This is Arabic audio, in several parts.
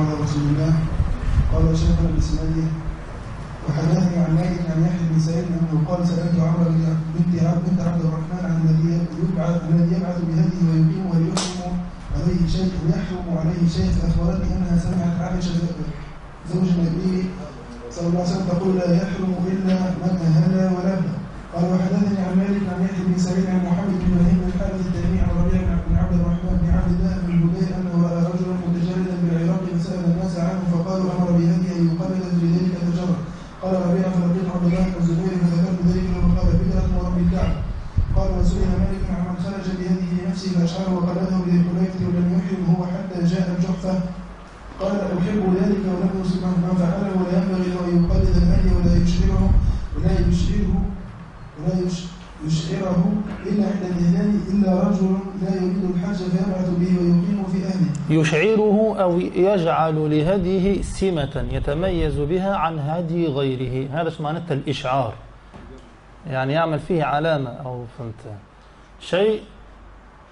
على رسول الله قال شيخنا الاسماعيلي وحدثني عن مالك عن يحيى بن سعيد أنه قال سألت عمرو بنت بنت عبد الرحمن عن الذي يبعث الذي يبعث بهديه ويقيم ويحرم عليه شيء ويحرم عليه شيء فاخبرتني أنها سمعت عائشة زوج النبي صلى الله عليه وسلم تقول لا يحرم إلا من أهل ولبى قال وحدثني عن مالك عن يحيى بن سعيد عن محمد بن إبراهيم الحارث التيمي عن ربيع بن عبد الرحمن بن عبد الله بن الجبير انه راى رجلا متجردا بالعراق فسال الناس عنه فقالوا أمر بهدي ان يقلد لذلك تجرد قال ربيع فلقيت عبد الله بن الزبير فذكرت ذلك له قال بدعه ورب الكعبه قال وسئل مالك عن من خرج بهديه نفسه فاشعره وقلده بذي ولم يحرم هو حتى جاء الجحفه قال احب ذلك ولم يصب ما فعله ولا ينبغي ان يقلد الهدي ولا يشعره ولا يشعره ولا يشعره إلا عند الإهلال إلا رجل لا يريد الحج فيبعث به ويقيم في أهله يشعره أو يجعل لهديه سمة يتميز بها عن هدي غيره. هذا شو معناتها؟ الإشعار. يعني يعمل فيه علامة أو فهمت. شيء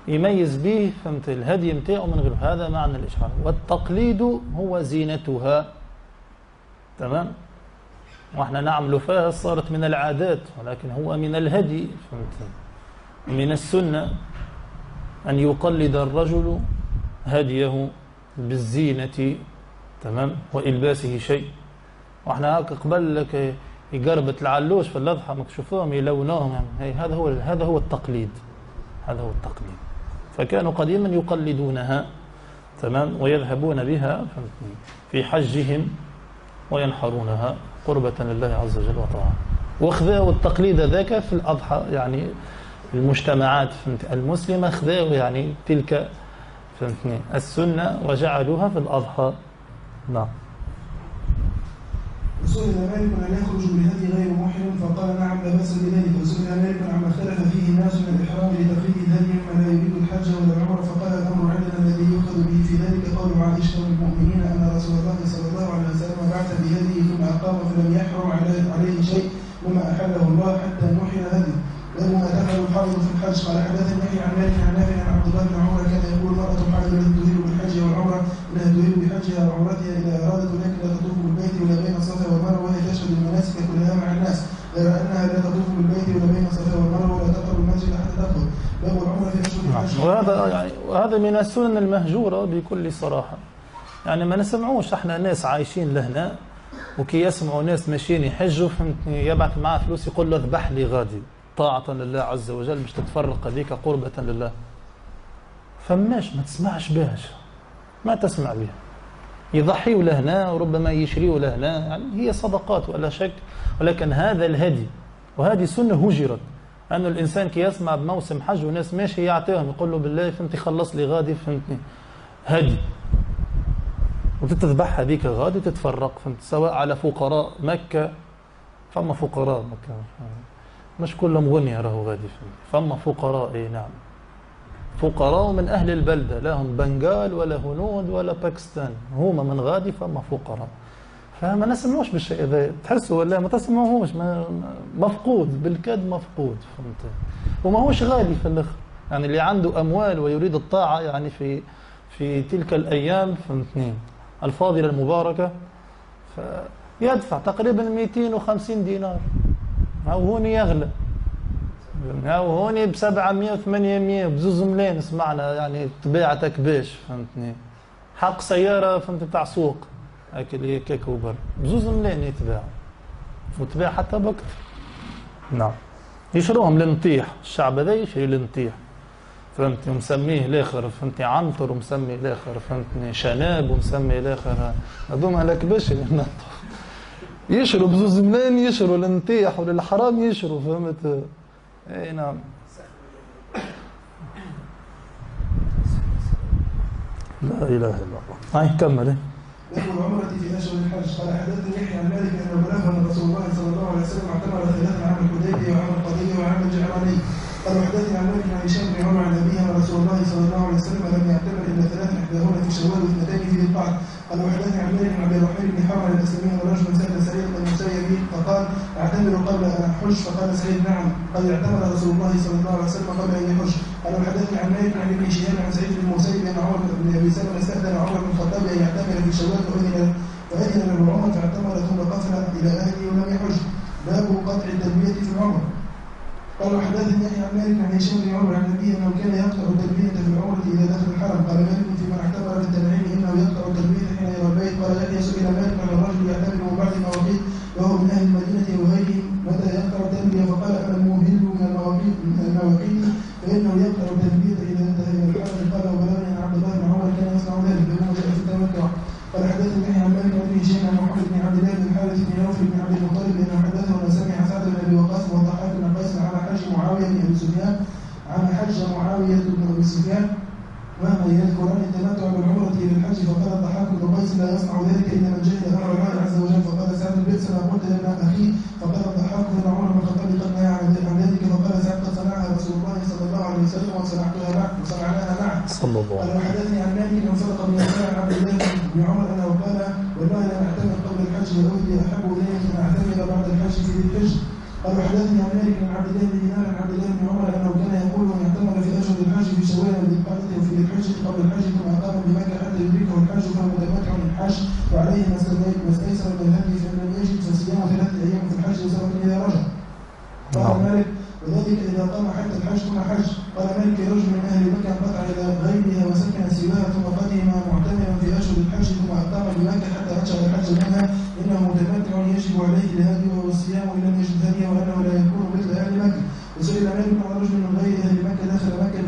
يميز به فهمت الهدي متاعه من غيره هذا معنى الإشعار. والتقليد هو زينتها. تمام؟ وإحنا نعمل فيها صارت من العادات ولكن هو من الهدي فهمت. من السنة أن يقلد الرجل هديه بالزينة تمام؟ وإلباسه شيء. وإحنا هاك قبل لك يقربة العلوش في الأضحى ما تشوفوهم يلونوهم يعني. هذا هو هذا هو التقليد. هذا هو التقليد. فكانوا قديما يقلدونها تمام؟ ويذهبون بها في حجهم وينحرونها قربة لله عز وجل وطاعة. واخذوا التقليد ذاك في الأضحى يعني المجتمعات المسلمة خذوا يعني تلك فهمتني؟ السنة وجعلوها في الأضحى نعم. وسئل مالك أن يخرج بهدي غير محرم فقال نعم لا بأس بذلك. وسئل مالك عما اختلف فيه الناس من الإحرام لتقليد الهدي مما لا يريد الحج ولا العمرة. فقال الأمر عندنا الذي يؤخذ به. في ذلك قول عائشة والمؤمنين أن رسول الله صلى الله عليه وسلم بعث بهديه ثم أقام فلم يحرم عليه شيء مما أحله الله حتى نحر هدي له ما تفعل الحائض في الحج قال حدثني عن مالك عن نافع عن عبد الله بن عمر كان يقول المرأة حائض التي تهل بالحج والعمرة انها تهل بحجها وعمرتها اذا ارادت ولكن لا تطوف بالبيت ولا بين الصفا والمروه وهي تشهد المناسك كلها مع الناس غير انها لا تطوف بالبيت ولا بين الصفا والمروه ولا تقرب المسجد حتى تدخل باب العمره في اشهر الحج وهذا من السنن المهجورة بكل صراحة. يعني ما نسمعوش إحنا ناس عايشين لهنا وكي يسمعوا ناس ماشيين يحجوا فهمتني يبعث معاه فلوس يقول له اذبح لي غادي. طاعة لله عز وجل مش تتفرق هذيك قربة لله. فماش ما تسمعش بهاش ما تسمع بها. يضحيوا لهنا وربما يشريوا لهنا. يعني هي صدقات ولا شك. ولكن هذا الهدي وهذه سنة هجرت. أن الإنسان كي يسمع بموسم حج وناس ماشي يعطيهم يقول له بالله فهمتي خلص لي غادي فهمتني. هدي وتتذبح هذيك غادي تتفرق فهمت سواء على فقراء مكة فما فقراء مكة. مش كلهم غنية راهو غادي فما فقراء إي نعم. فقراء من أهل البلدة لا هم بنغال ولا هنود ولا باكستان. هما من غادي فما فقراء. فما نسمعوش بالشيء هذا. تحسوا ولا ما تسمعوهوش مفقود بالكاد مفقود فهمت؟ وما هوش غالي في الآخر. يعني اللي عنده أموال ويريد الطاعة يعني في في تلك الأيام فهمتني؟ الفاضلة المباركة فيدفع تقريبا 250 دينار. أو هوني يغلى. أو هوني ب 700 و 800 بزوز ملايين سمعنا يعني طبيعتك باش فهمتني؟ حق سيارة فهمت بتاع سوق. هاك اللي كيك وبر. بزوز ملايين يتباع؟ وتباع حتى بكثر نعم. يشروهم لنطيح الشعب هذا يشري لنطيح فهمتني؟ ومسميه الآخر فهمتني عنتر ومسمي الآخر فهمتني شناب ومسمي الآخر. هذوما لك باش يشروا بزوز ملايين يشروا للنطيح وللحرام يشروا فهمت؟ إي نعم. لا إله إلا الله. هاي كمل. باب العمرة في أشهر الحج. قال حدثني يحيى عن مالك أنه بلغه أن رسول الله صلى الله عليه وسلم اعتمر ثلاثة عام الحديبية وعام القضية وعام الجعراني قال وحدثني عن مالك عن هشام بن عمر عن أبيه أن رسول الله صلى الله عليه وسلم لم يعتمر إلا ثلاث إحداهن في شوال واثنتين في ذي قال وحدثني عن مالك بن عبد الرحمن بن حرمل الاسلمي ان رجلا سأل سعيد بن المسيب فقال أعتمر قبل أن احج فقال سعيد نعم. قد اعتمر رسول الله صلى الله عليه وسلم قبل أن يحج قال وحدثني عن مالك عن ابن شهاب عن سعيد بن المسيب أن عمر بن أبي سلمة استأذن عمر بن الخطاب أن يعتمر في شوال فاذن فاذن له عمر فاعتمر ثم قفل إلى أهله ولم يحج. باب قطع التلبيه في العمر. قال وحدثني يحيى عن مالك عن هشام بن عمر عن النبي أنه كان يقطع التلبيه في العمره إذا دخل الحرم. قال مالك في من اعتبر في التنعيم انه يقطع التلبيه حين يرى البيت قال يحيى سئل مالك عن الرجل يعتمر من بعد المواقيت وهو من أهل المدينة وغيرهم متى يقطع التلبيه فقال أنا الموهل من المواقيت من المواقيت فانه يقطع التلبيه اذا انتهى إلى الحرم قال وبلغني ان عبد الله بن عمر كان يصنع ذلك بما جاء في التمتع قال حدثني يحيى عن مالك عن ابن هشام عن محمد بن عبد الله بن الحارث بن نوفل بن عبد المطلب انه حدثه ان سمع سعد بن ابي وقاص والضحاك بن قيس على حج بن سفيان عن حج معاوية بن أبي سفيان وما يذكران التمتع بالعمرة إلى الحج فقال الضحاك بن قيس لا يصنع ذلك الا من جهل أمر الله عز وجل فقال سعد بئس ما قلت لنا أخي فقال الضحاك ان عمر بن الخطاب قد نهى عن ذلك فقال سعد قد صنعها رسول الله صلى الله عليه وسلم وصنعتها معه وصنعناها معه صلى الله عليه وسلم. وحدثني عن مالك ان صدق بن عبد الله بن عمر أنه قال والله لم اعتمر قبل الحج واهدي أحب الي أن اعتمر بعد الحج في ذي الحج. قال وحدثني عن مالك عن عبد الله بن عبد الله بن عمر أنه كان يقول من اعتمر في اشهر الحج في شوال القعده وفي الحج قبل الحج ثم اقام بمكة حتى يدركه الحج فهو متمتع الحج وعليه ما استيسر من الهدي فان لم يجد فصيام ثلاثة أيام في الحج وسبب اذا رجع قال نعم. مالك وذلك إذا قام حتى الحج ثم حج. قال مالك رجل من أهل مكة قطع إلى غيرها وسكن سواها ثم قدم معتمرا في أشهر الحج ثم أقام بمكة حتى أنشأ الحج منها إنه متمتع يجب عليه الهدي والصيام وإن لم يجد هديا وأنه لا يكون مثل أهل مكة وسئل مالك عن رجل من غير أهل مكة دخل مكة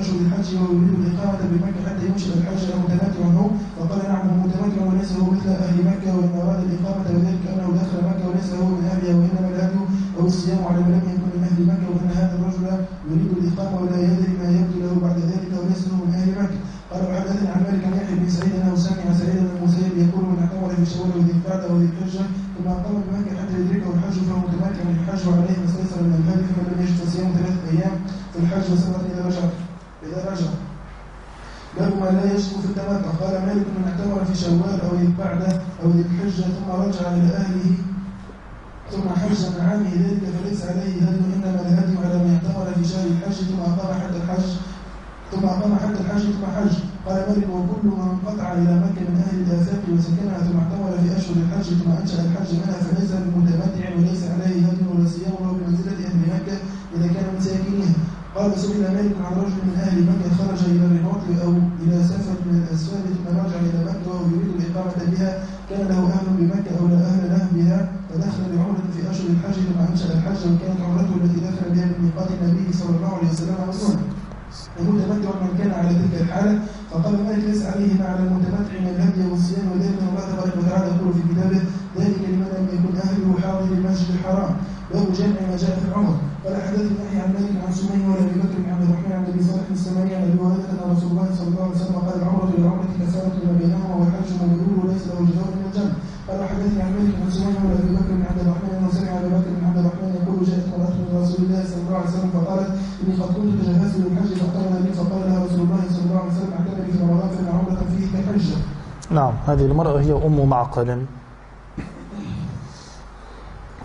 أشهر الحج وهو يريد الإقامة بمكة حتى ينشئ الحج أو متمتع هو فقال نعم هو متمتع وليس هو مثل أهل مكة وإن أراد الإقامة وذلك أنه دخل مكة وليس هو من أهلها وإنما الهدي أو الصيام على من لم يكن من أهل مكة وأن هذا الرجل يريد الإقامة ولا يدري ما يبدو له بعد ذلك وليس هو من أهل مكة قال وحدثني عن مالك عن يحيى بن سعيد أنه سمع سعيد بن المسيب يقول من اعتمر في شوال وذي القعدة وذي الحجة ثم أقام بمكة حتى يدركه الحج فهو متمتع من الحج وعليه ما استيسر من الهدي فمن لم يجد فصيام ثلاثة أيام في الحج وسبعة إذا رجع إذا رجع باب ما لا يشكو في التمتع قال مالك من اعتمر في شوال أو ذي القعدة أو ذي الحجة ثم رجع إلى أهله ثم حج من عامه ذلك فليس عليه هدي انما الهدي على من اعتمر في شهر الحج ثم اقام حتى الحج ثم اقام حتى الحج ثم حج قال مالك وكل من قطع إلى مكه من أهل ثم اعتمر في اشهر الحج ثم أنشأ الحج منها فليس بمتمتع وليس عليه هدي ولا صيام وهو بمنزله أهل مكة إذا كان من ساكنها قال سئل مالك عن رجل من أهل مكة خرج إلى الرباط أو إلى سفر من الاسفار ثم رجع إلى مكة وهو يريد الإقامة بها. كان له أهل بمكة أو لا أهل له بها فدخل بعمرة في أشهر الحج ثم أنشأ الحج وكانت عمرته التي دخل بها من ميقات النبي صلى الله عليه وسلم مسنونة المتمتع من كان على تلك الحالة فقال مالك ليس عليه ما على المتمتع من الهدي والصيام وذلك أن الله تبارك وتعالى يقول في كتابه ذلك لمن لم يكن أهله حاضر المسجد باب جمع ما جاء في العمر حدثني يحيى عن مالك عن سمي ولا أبي بكر بن عبد الرحمن عن أبي صالح السماني عن أبي هريرة أن رسول الله صلى الله عليه وسلم قال العمرة إلى العمرة كفاره ما بينهما والحج مبرور وليس له جزاء من الجنة. قال حدثني عن مالك عن سمي ولا أبي بكر بن عبد الرحمن انه سمع ابي بكر بن عبد الرحمن يقول جاءت امراه من رسول الله صلى الله عليه وسلم فقالت إني قد كنت تجهزت للحج لي فقال لها رسول الله صلى الله عليه وسلم اعتمري في رمضان فان عمره فيه كحجة. نعم هذه المرأة هي أم معقل.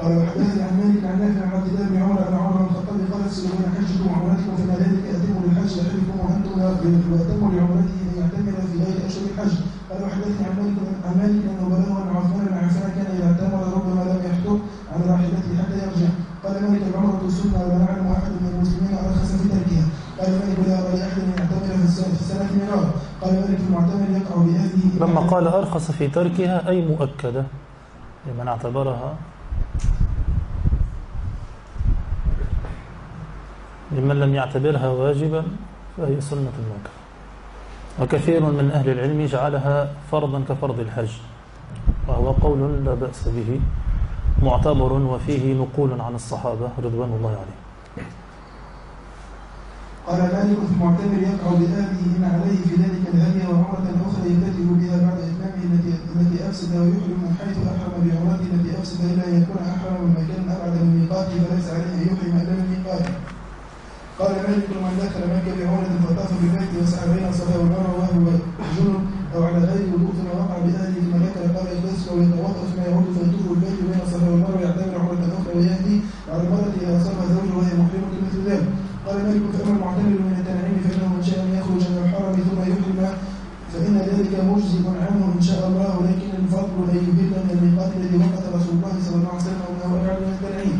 قال وحدثني عن مالك عن نافع عن عبد الله بن عمر ان عمر بن الخطاب قال بين حجكم وعمرتكم فان ذلك اتموا للحج لحجكم وأنتم واتموا لعمرته أن يعتمر في غير اشهر الحج. قال وحدثني عن مالك عن مالك انه بلغه أن عثمان بن عفان كان إذا اعتمر ربما لم يحتم عن راحلته حتى يرجع. قال مالك العمره سنه ولا نعلم أحد من المسلمين ارخص في تركها. قال مالك لا ارى لاحد ان يعتمر في السنة في السنة مرارا قال مالك المعتمر يقع بأهله لما قال أرخص في تركها أي مؤكدة لمن اعتبرها لمن لم يعتبرها واجبا فهي سنة المنكر وكثير من أهل العلم جعلها فرضا كفرض الحج وهو قول لا بأس به معتبر وفيه نقول عن الصحابة رضوان الله عليهم. قال مالك في المعتمر يقع بآبه عليه في ذلك الهدي وعمرة أخرى يبتدئ بها بعد إتمامه التي التي أفسد ويحرم من حيث أحرم بعمرته التي أفسد إلا أن يكون أحرم من مكان أبعد من ميقاته فليس عليه أن يحرم إلا من ميقاته. قال مالك من دخل مكة بعمرة فطاف بالبيت وسعى بين الصفا والمروة وهو جنب أو على غير وضوء ثم وقع بآبه قبل ان يهل من الميقات الذي وقت رسول الله صلى الله عليه وسلم انه ابعد من التنعيم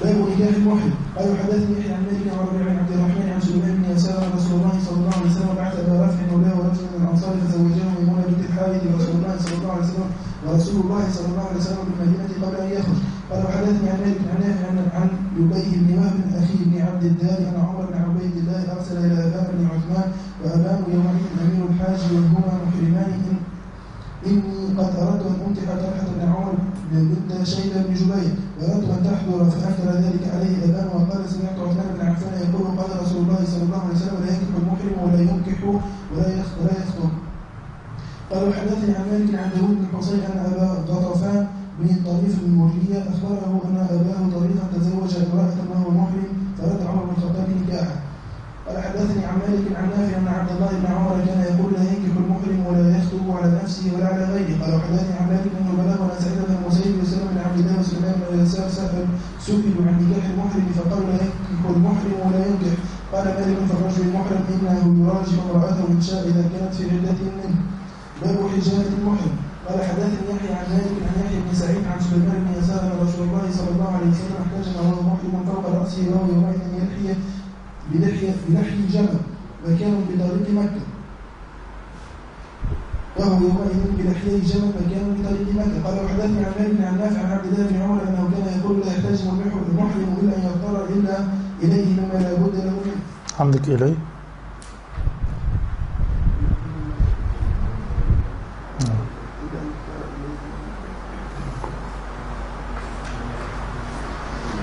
باب نكاح المحرم قال حدثني يحيى عن مالك عن ربيع بن عبد الرحمن عن سليمان بن يسار عن رسول الله صلى الله عليه وسلم بعث ابا رافع مولاه ورجل من الانصار فزوجه ميمونه بنت الحارث رسول الله صلى الله عليه وسلم ورسول الله صلى الله عليه وسلم بالمدينة قبل ان يخرج قال حدثني عن مالك عن نافع عن عن لبيه بن وهب أخي بن عبد الدار ان عمر بن عبيد الله ارسل إلى ابان بن عثمان وابان يومئذ امير الحاج وهما محرمان إن إني قد أردت أن أنكح طلحة بن عمر بنت شيبة بن جبير وأردت أن تحضر فأنكر ذلك عليه أبان وقال سمعت عثمان بن عفان يقول قال رسول الله صلى الله عليه وسلم لا ينكح المحرم ولا ينكح ولا يخ- ولا يخطب قال حدثني عن مالك عن داود بن حسين أن أبا غطفان بن طريف المرية أخبره أن أباه طريفا تزوج امرأة وهو محرم فرد عمر بن الخطاب نكاحه قال حدثني عن مالك عن نافع ان عبد الله بن عمر كان يقول لا ينكح المحرم ولا يخطب على نفسه ولا على غيره قال حدثني عن مالك انه بلغنا سعيد بن المسيب وسلم بن عبد الله وسليمان بن يسار سأل سئلوا عن نكاح المحرم فقالوا لا ينكح المحرم ولا ينكح قال مالك فالرجل المحرم انه يراجع امراته ان شاء اذا كانت في عده منه باب حجامه المحرم قال حدثني يحيى عن مالك عن يحيى بن سعيد عن سليمان بن يسار ان رسول الله صلى الله عليه وسلم احتجم وهو محرم فوق راسه وهو يومئذ يلحي بلحية بلحي جمل مكان بطريق مكة. وهو يومئذ بلحية جمل مكان بطريق مكة. قال وحدثني عن مالك عن نافع عن عبد الله بن عمر أنه كان يقول لا يحتاج المحرم إلا أن يضطر إلا إليه مما لا بد له منه. عندك إلي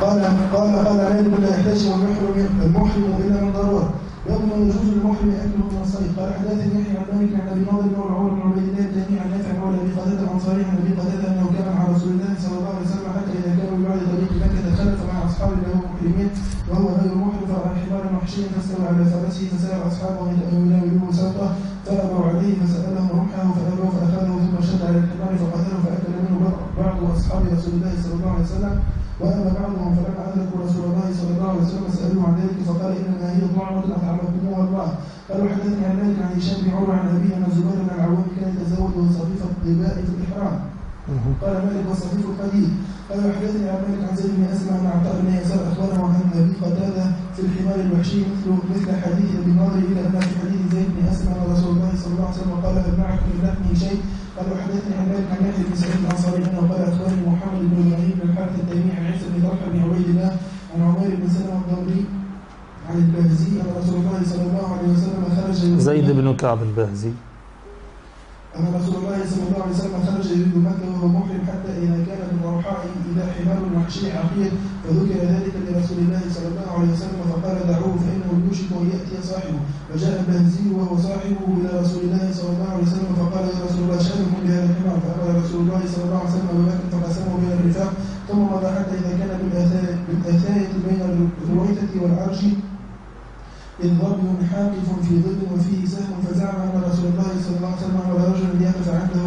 قال قال قال مالك لا يحتاج المحرم المحرم الا من ضروره باب ما يجوز للمحرم اكله من الصيد. قال حدثني يحيى عن مالك عن أبي ناظر بن عمر بن عبيد الله التيمي عن نافع مولى أبي قتادة الانصاري عن أبي قتادة أنه كان مع رسول الله صلى الله عليه وسلم حتى إذا كانوا ببعد طريق مكة تخلف مع اصحاب له محرمين وهو غير محرم فراى حمارا وحشيا فاستوى على فرسه فسأل أصحابه أن يناولوه سوطه فابوا عليه فسالهم رمحه فابوا فأخذه ثم شد على الحمار فقتله فأكل منه بعض أصحاب رسول الله صلى الله عليه وسلم وأما بعضهم فلما أدركوا رسول الله صلى الله عليه وسلم سالوه عن ذلك طعمه اطعمكموها الله قالوا حدثني عن مالك عن هشام بن عمر عن ابيه ان الزبير بن العوام كان يتزوج صفيف الطباء في الاحرام قال مالك وصفيف القديم قال حدثني عن مالك عن زيد بن اسمع ان عطاء بن يسار اخبره عن ابي قتاده في الحمار الوحشي مثل مثل حديث ابي ناظر إلى ان في حديث زيد بن اسمع ان رسول الله صلى الله عليه وسلم قال معكم من لحمه شيء قال حدثني عن مالك عن يحيى بن سعيد الانصاري انه قال اخبرني محمد بن إبراهيم بن الحارث التيمي عن عيسى بن طلحه بن عبيد الله عن عمير بن سلمه الضمري عن رسول الله صلى الله عليه وسلم خرج زيد بن كعب البهزي. أن رسول الله صلى الله عليه وسلم خرج يريد مكة وهو محرم حتى إذا كان بالروحاء إذا حمار وحشي عقير فذكر ذلك لرسول الله صلى الله عليه وسلم فقال دعوه فإنه يوشك أن يأتي صاحبه. فجاء البهزي وهو صاحبه إلى رسول الله صلى الله عليه وسلم فقال يا رسول الله شأنكم بهذا الحمار. فأمر رسول الله صلى الله عليه وسلم أبو بكر فقسمه بين الرفاق. ثم مضى حتى إذا كان بالآثاية بين الرويثة والعرش ظبي حاقف في ظل وفيه سهم فزعم أن رسول الله صلى الله عليه وسلم أمر رجلا ليقف عنده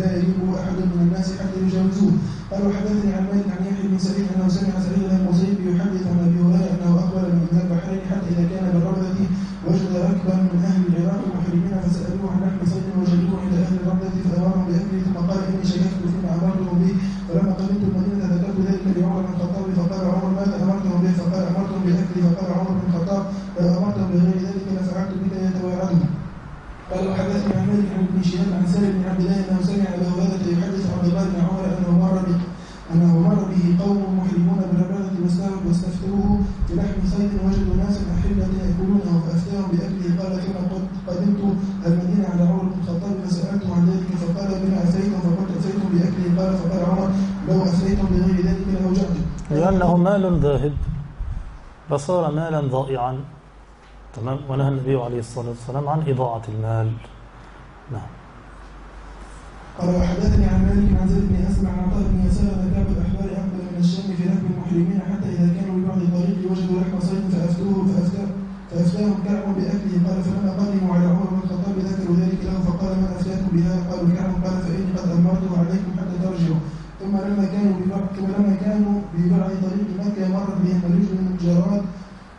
لا يجيبه أحد من الناس حتى يجاوزوه. قالوا حدثني عن مالك عن يحيى بن سعيد أنه سمع سعيد بن المسيب يحدث عن أبي هريرة أنه أقبل من من البحرين حتى إذا كان بالربذة وجد ركبا من أهل العراق محرمين فسألوه عن لحم صيد وجدوه عند أهل الربذة فأمرهم بأكله ثم قال إني شككت فيما أمرتهم به فلما قدمت المدينة ذكرت ذلك لعمر بن الخطاب فقال عمر ماذا أمرتهم به فقال أمرتهم بأكله فقال عمر بن الخطاب لو أمرتهم بغير ذلك لفعلت بك يتواعدون عن مالك ابن شهاب عن سالم بن عبد الله انه سمع ابا هريره يحدث عبد الله بن عمر انه مر به انه مر به قوم محرمون بالرباده واستفتوه واستفتوه في لحم صيد وجدوا ناسا احله ياكلونه فافتاهم باكله قال قد قدمت المدينة على عمر بن الخطاب فسالته عن ذلك فقال بما افيتم فقلت افيتم باكله قال فقال عمر لو افيتم بغير ذلك لاوجعتم لأنه مال ذاهب. فصار مالا ضائعا. تمام؟ ونهى النبي عليه الصلاة والسلام عن إضاعة المال. نعم. قال وحدثني عن مالك عن زيد بن اسمع عن عطاء بن يسار ان كعب الأحبار اقبل من الشام في ركب المحرمين حتى إذا كانوا ببعض الطريق وجدوا لحم صيد فافتوه فافتاه فأفتاهم كعب بأكله. قال فلما قدموا على عمر بن الخطاب ذكروا ذلك له فقال من أفتاكم بهذا؟ قالوا كعب قال فإني قد امرته عليكم حتى ترجعوا. ثم لما كانوا ثم لما كانوا ببعض طريق مكة مر بهم رجل من الجراد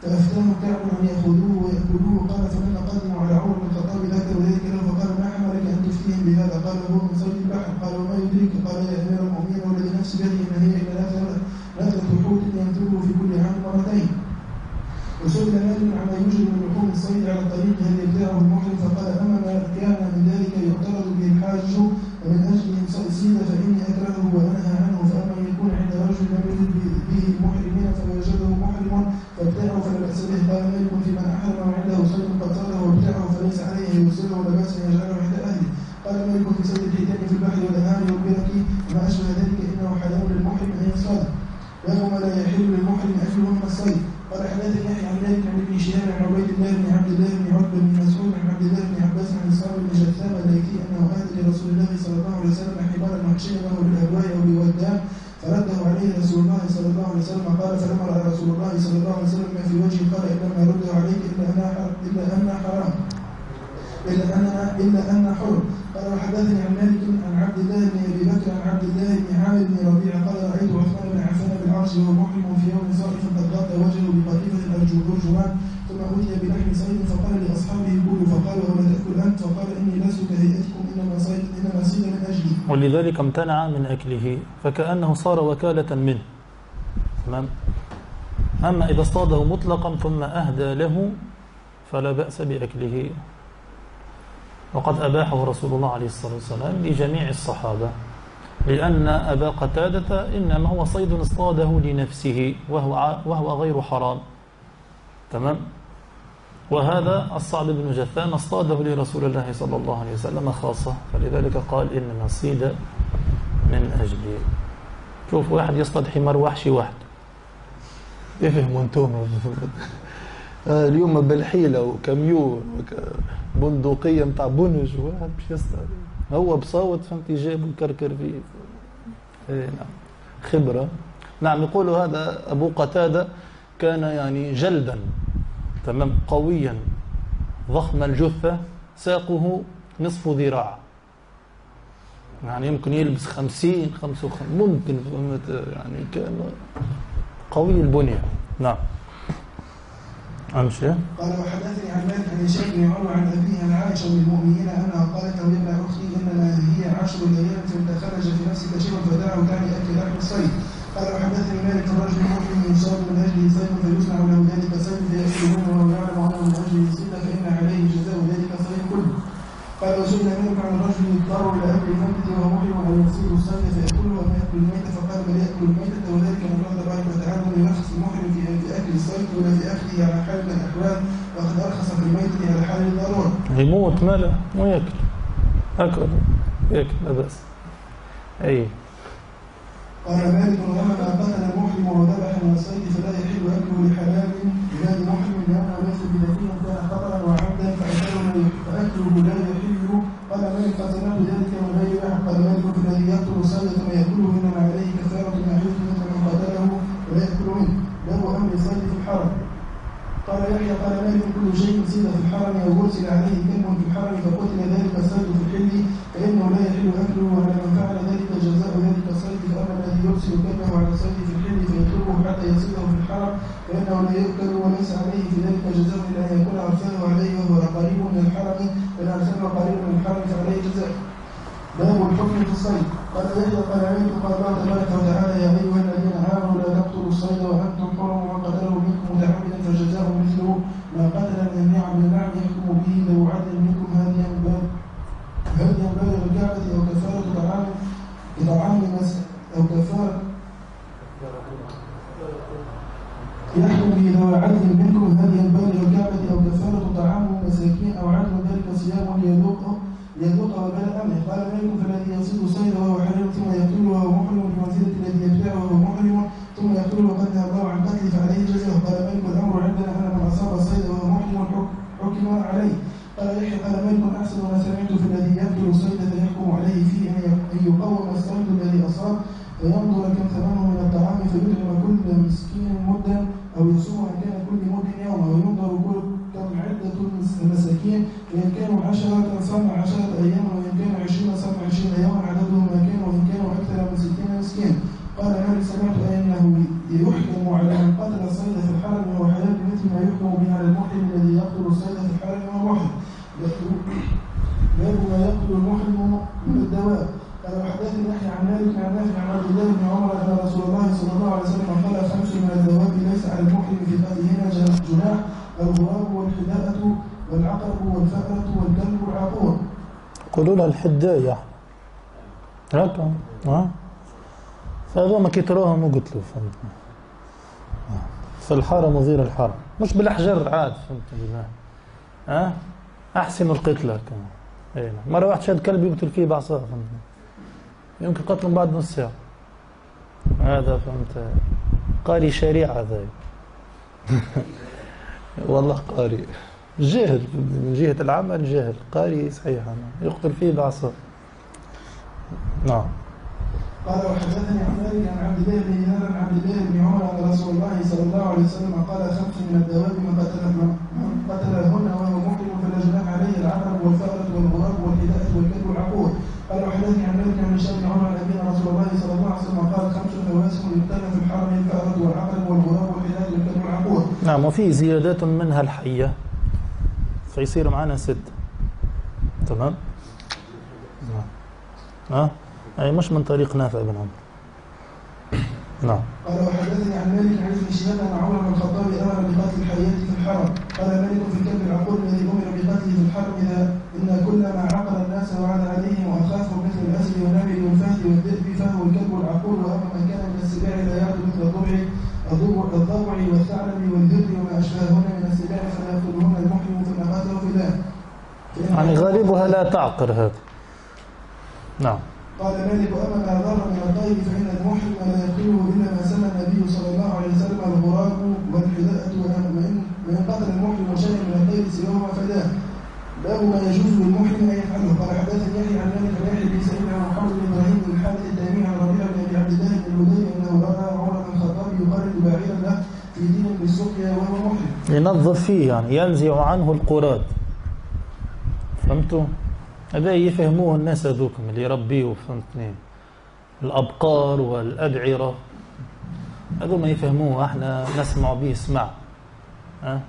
فأفتاهم كعب أن يأخذوه ويأكلوه. قال فلما قدموا على عمر بن الخطاب ذكروا ذلك له فقال ما حملك ان تفتيهم بهذا قال هو من صيد البحر قال الصيد على الطريق هل يبتاعه المحرم فقال أما ما كان من ذلك يعترض به الحاج ومن أجله صيد فإني أكرهه وأنهى عنه فأما أن يكون عند رجل لم يجد به المحرمين فوجده محرم فابتاعه فلا بأس به قال مالك في من أحرم وعنده صيد قد صاده وابتاعه فليس عليه أن يرسله ولا بأس أن يجعله عند أهله قال مالك في صيد الحيتان في البحر والأنهار والبرك وما أشبه ذلك إنه حلال للمحرم أن يصطاد وهو لا يحل للمحرم أكله من الصيد قال حدثني يحيى عن مالك عن ابن شهاب عن عبيد الله بن عبد الله بن عتبة بن مسعود عن عبد الله بن عباس عن إسلام بن جثام الليثي أنه أهدى لرسول الله صلى الله عليه وسلم حمارا وحشيا له بالأبواء أو بودان فرده عليه رسول الله صلى الله عليه وسلم قال فلما رأى رسول الله صلى الله عليه وسلم ما في وجهه قال إنما يرده عليك إلا أنا إلا أن حرام إلا أن إلا أن حر قال وحدثني عن مالك عن عبد الله بن أبي بكر عن عبد الله بن عامر بن ربيعة قال رأيت عثمان بن عفان بالعرش وهو محرم في يوم صائف قد غطى وجهه بقطيفة الأرجوان ثم أتي بلحم صيد فقال لأصحابه كلوا فقالوا ولا تأكل أنت فقال إني لست كهيئتكم إنما صيد إنما صيد من أجلي ولذلك امتنع من أكله فكأنه صار وكالة منه. تمام؟ أما إذا اصطاده مطلقا ثم أهدى له فلا بأس بأكله. وقد أباحه رسول الله عليه الصلاة والسلام لجميع الصحابة لأن أبا قتادة إنما هو صيد اصطاده لنفسه وهو, وهو غير حرام. تمام؟ وهذا الصعب بن جثام اصطاده لرسول الله صلى الله عليه وسلم خاصة. فلذلك قال إنما صيد من أجلي شوف واحد يصطاد حمار وحشي واحد. يفهموا أنتم اليوم بالحيلة وكميون بندقية متاع بنج واحد باش يصطاد. هو بصوت فهمتي جاب وكركر فيه اي نعم. خبرة. نعم يقول هذا أبو قتادة كان يعني جلدا. تمام قويا ضخم الجثة ساقه نصف ذراع. يعني يمكن يلبس خمسين خمسة وخمسين ممكن يعني كان قوي البنية. نعم. أمشي قال وحدثني مالك عن هشام بن عمر عن أبيه عن عائشة أم المؤمنين أنها قالت له يا ابن أختي إنما هي عشر ثم خرج في نفسك شيء فدعه تعني أكل لحم الصيد. قال وحدثني مالك الرجل مؤمن يصاب من أجله صيد فيصنع له ذلك صيد فيأكل منه وهو يعلم أنه من أجله صيد فإن عليه جزاء ذلك الصيد كله وسئل مالك عن الرجل يضطر إلى أكل الميتة وهو محرم الصيد فيأكله وما يأكل الميتة فقال بل يأكل الميتة؟ وذلك من الله تبارك وتعالى لنفس المحرم في أكل الصيد ولا في أكله على حال من الأحوال وقد أرخص في الميتة على حال الضرورة. يموت ماله؟ ويأكل أكل. يأكل لا بأس. أي. قال مالك وما قتل المحرم وذبح من الصيد فلا يحل أكله لحلال. بلاد محرم لأنه ليس بدين كان خطرا وعمدا فأكله فاكله لا يحل قال مالك قد سمعت ذلك من غير احد قال مالك الذي يقتل الصيد ثم ياكله انما عليه كفاره ما يحل مثل من قتله ولا ياكل منه له أمر الصيد في الحرم قال مالك كل شيء صيد في الحرم أو ارسل عليه كلب في الحرم فقتل ذلك الصيد في الحل فإنه لا يحل أكله وعلى من فعل ذلك جزاء ذلك الصيد فاما الذي يرسل كلبه على الصيد في الحل فيتركه حتى يصيده في الحرم فإنه لا يؤكل وليس عليه في ذلك جزاء إلا أن يكون أرسله عليه وهو قريب من الحرم فإن أرسله قريب من الحرم فعليه جزاء. باب الحكم في الصيد. قال يحيى قال عيد قال الله تبارك وتعالى يا ايها الذين امنوا لا تقتلوا الصيد وأنتم حرم ومن قتله منكم متعمدا فجزاء مثله ما قتل من النعم بالنعم يحكم به ذو عدل منكم هديا باب هديا بالغ الكعبة أو كفارة طعام إطعام مس أو كفارة يحكم به ذو عدل منكم هديا بالغ الكعبة أو كفارة طعام مساكين أو عدل ذلك صيام ليذوق ليذوق وبال أمره قال مالك فالذي يصيد صيد وهو حلال ثم يقتل وهو محرم بمنزلة الذي يبتاع وهو محرم ثم يقتل وقد نهى الله عن قتله فعليه جزاء قال مالك الأمر عندنا أن من أصاب الصيد وهو محرم حكم عليه قال يحيى قال مالك أحسن ما سمعت في الذي يقتل الصيد فيحكم عليه فيه أن يقوم الصيد الذي أصاب فينظر كم ثمنه من الطعام فيطعم كل مسكين مدا أو يصوم إن كان كل مد يوما وينظر كل كم عدة المساكين فإن كانوا عشرة صام عشرة أيام وإن كانوا عشرين صام عشرين يوما عددهم ما كان وإن كانوا أكثر من ستين مسكين قال مالك سمعت أنه يحكم على من قتل الصيد في الحرم وهو حلال بمثل ما يحكم به على المحرم الذي يقتل الصيد في الحرم وهو محرم باب ما يقتل المحرم من الدواب قال وحدثني يحيى عن مالك عن نافع عن عبد الله بن عمر ان رسول الله صلى الله عليه وسلم قال خمس من الدواب ليس على المحرم في قتلهن جناح الغراب والحداءة والعقرب والفأرة والكلب العقور يقولوا لها الحداية هكا ها فهذوما كي تراهم وقتلوا فهمتني في الحرم وغير الحرم مش بالأحجار عاد فهمت؟ ها أحسن القتلى كمان. نعم. مرة واحد شاد كلب يقتل فيه بعصاه فهمتني يمكن قتله بعد نص ساعة. هذا فهمت؟ قاري شريعة هذا. والله قاري. جاهل من جهة العمل جاهل قاري صحيح يقتل فيه بعصا. نعم. قال وحدثني عن مالك عن عبد الله بن دينار عن عبد الله بن عمر ان رسول الله صلى الله عليه وسلم قال خمس من الدواب من قتل من قتلهن وهو محرم فلا عليه العقرب والفأرة والغراب والحداءة والكلب والعقور قال وحدثني عن مالك عن هشام بن عمر عن ابينا رسول الله صلى الله عليه وسلم قال خمس فواسق يقتل في الحرم الفأرة والعقرب والغراب والحداءة والكلب والعقور نعم وفي زيادات منها الحية. فيصير معنا ستة تمام؟ نعم. ها؟ أي مش من طريق نافع بن عمر نعم. قال وحدثني عن مالك عن ابن شهاب ان عمر بن الخطاب أمر بقتل الحيات في الحرم. قال مالك في الكلب العقول الذي أمر بقتله في الحرم إذا إن كل ما عقل الناس وعد عليهم واخافهم مثل الاسد والنمر والفهد والذئب فهو الكلب العقول وأما من كان من السباع لا يعد مثل الضبع الضبع والثعلب والذئب وما أشبههن من السباع فلا يقتلهن المحرم ثم قتله في ذلك يعني غالبها لا تعقر هذا. نعم. قال مالك اما ما ضر من الطير فإن المحرم لا يقتله إلا ما سمى النبي صلى الله عليه وسلم الغراب والحذاءة وان وإن قتل المحرم شيئا من الطير سواهما فداه. باب ما يجوز للمحرم أن يفعله. قال حدثني يحيى عن مالك بن سعيد عن محمد بن إبراهيم بن الحارث التيمي عن ربيع بن أبي عبد الله بن الهدي أنه رأى عمر بن الخطاب يقرب بعيرا له في دين بالسقيا وهو محرم ينظف فيه يعني ينزع عنه القراد. فهمتوا؟ هذا يفهموه الناس هذوكم اللي يربيوا فهمتني الأبقار والأدعرة. هذو ما يفهموه إحنا نسمع به سمع ها؟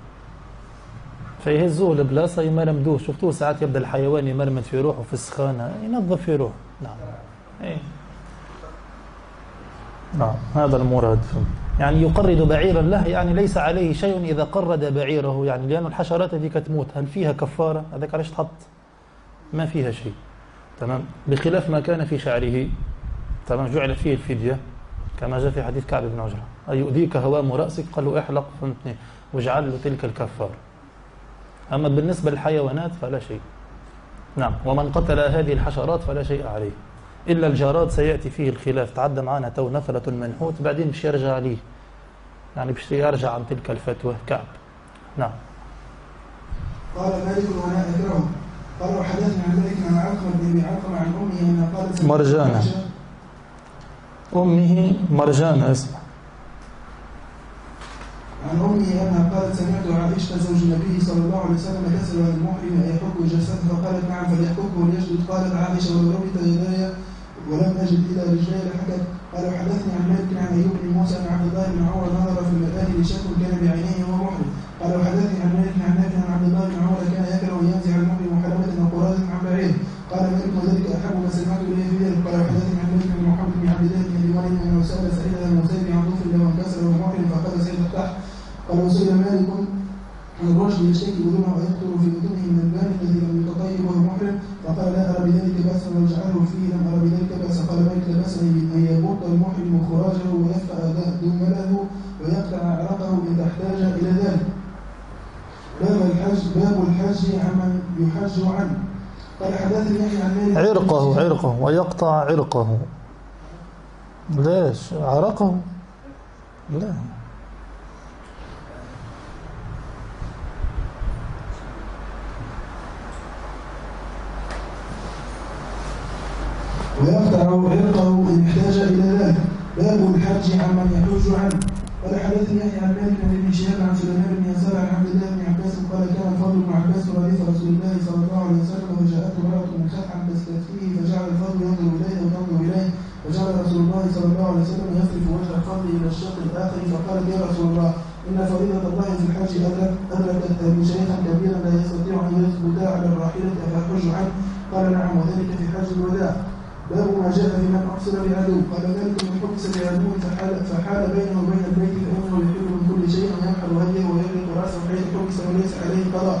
فيهزوه البلاصة يمرمدوه شفتوه ساعات يبدأ الحيوان يمرمد في روحه في السخانة ينظف في روحه. نعم. إيه. نعم هذا المراد. يعني يقرد بعيرا له يعني ليس عليه شيء إذا قرد بعيره. يعني لأن الحشرات هذيك تموت. هل فيها كفارة؟ هذاك علاش تحط؟ ما فيها شيء. تمام؟ بخلاف ما كان في شعره. تمام؟ جعل فيه الفدية كما جاء في حديث كعب بن عجرة. أي يؤذيك هوام رأسك؟ قال له احلق فهمتني. واجعل له تلك الكفارة. أما بالنسبة للحيوانات فلا شيء. نعم. ومن قتل هذه الحشرات فلا شيء عليه. إلا الجراد سيأتي فيه الخلاف. تعدى معنا تو نفرة منحوت بعدين مش يرجع عليه يعني مش يرجع عن تلك الفتوى كعب. نعم. قال مالك وأنا قال وحدثني عن مالك عن علقمه بن علقمه عن امه انها قالت مرجانة. أمه مرجان اسمه عن امه انها قالت سمعت عائشة زوج النبي صلى الله عليه وسلم تسال عن المحرم ان يحك جسده فقالت نعم فليحكه وليسجد قالت عائشة ولو ربط يداي ولم اجد إلى رجلي لحكت قال وحدثني عن مالك عن أيوب بن موسى عن عبد الله بن عمر نظر في المرآة لشك كان بعينيه وهو محرم قال وحدثني عن مالك عن نافع عن عبد الله بن عمر كان يكره ان ينزع المحرم حلمة وقراز عن بعيره قال مالك وذلك احب ما سمعت اليه في ذلك قال وحدثني عن مالك بن محمد بن عبد الله بن ابي مريم انه سال سعيد بن المسيب عن ضفر له انكسر وهو محرم فاخذ سعيد التحت قال وسئل مالك اذنه ويقتل في من البان الذي لم يتطيب وهو محرم. فقال لا أرى بذلك بأسا واجعله فيه لم أرى بذلك بأسا. قال أن يبط المحرم خراجه ويدفع دمله ويقطع عرقه اذا أحتاج إلى ذلك. باب الحج باب الحج عمن يحج عنه قال حدثني عن عرقه عرقه ويقطع عرقه. ليش؟ عرقه؟ لا. ويقطع عرقه إن احتاج إلى ذلك. باب الحج عمن يحج عنه. قال حدثني عن مالك ابن شهاب عن سليمان بن يسار عن عبد الله بن عباس قال كان الفضل بن عباس رديف رسول الله صلى الله عليه وسلم فجاءته امرأة من خلعا تستفتيه فجعل الفضل ينظر إليه وتنظر إليه. فجعل رسول الله صلى الله عليه وسلم يصرف وجه الفضل إلى الشق الآخر فقال يا رسول الله إن فريضة الله في الحج أدرك أدركت أبي شيخا كبيرا لا يستطيع أن يثبت على الراحلة أفحج عنه. قال نعم وذلك في حج الوداع. باب ما جاء في من أحصل بعدو قال ذلك من حبس بعدو فحال, فحال بينه وبين البيت فإنه يحل من كل شيء وينحر هديه ويغرق رأسه حيث حبس وليس عليه قضاء.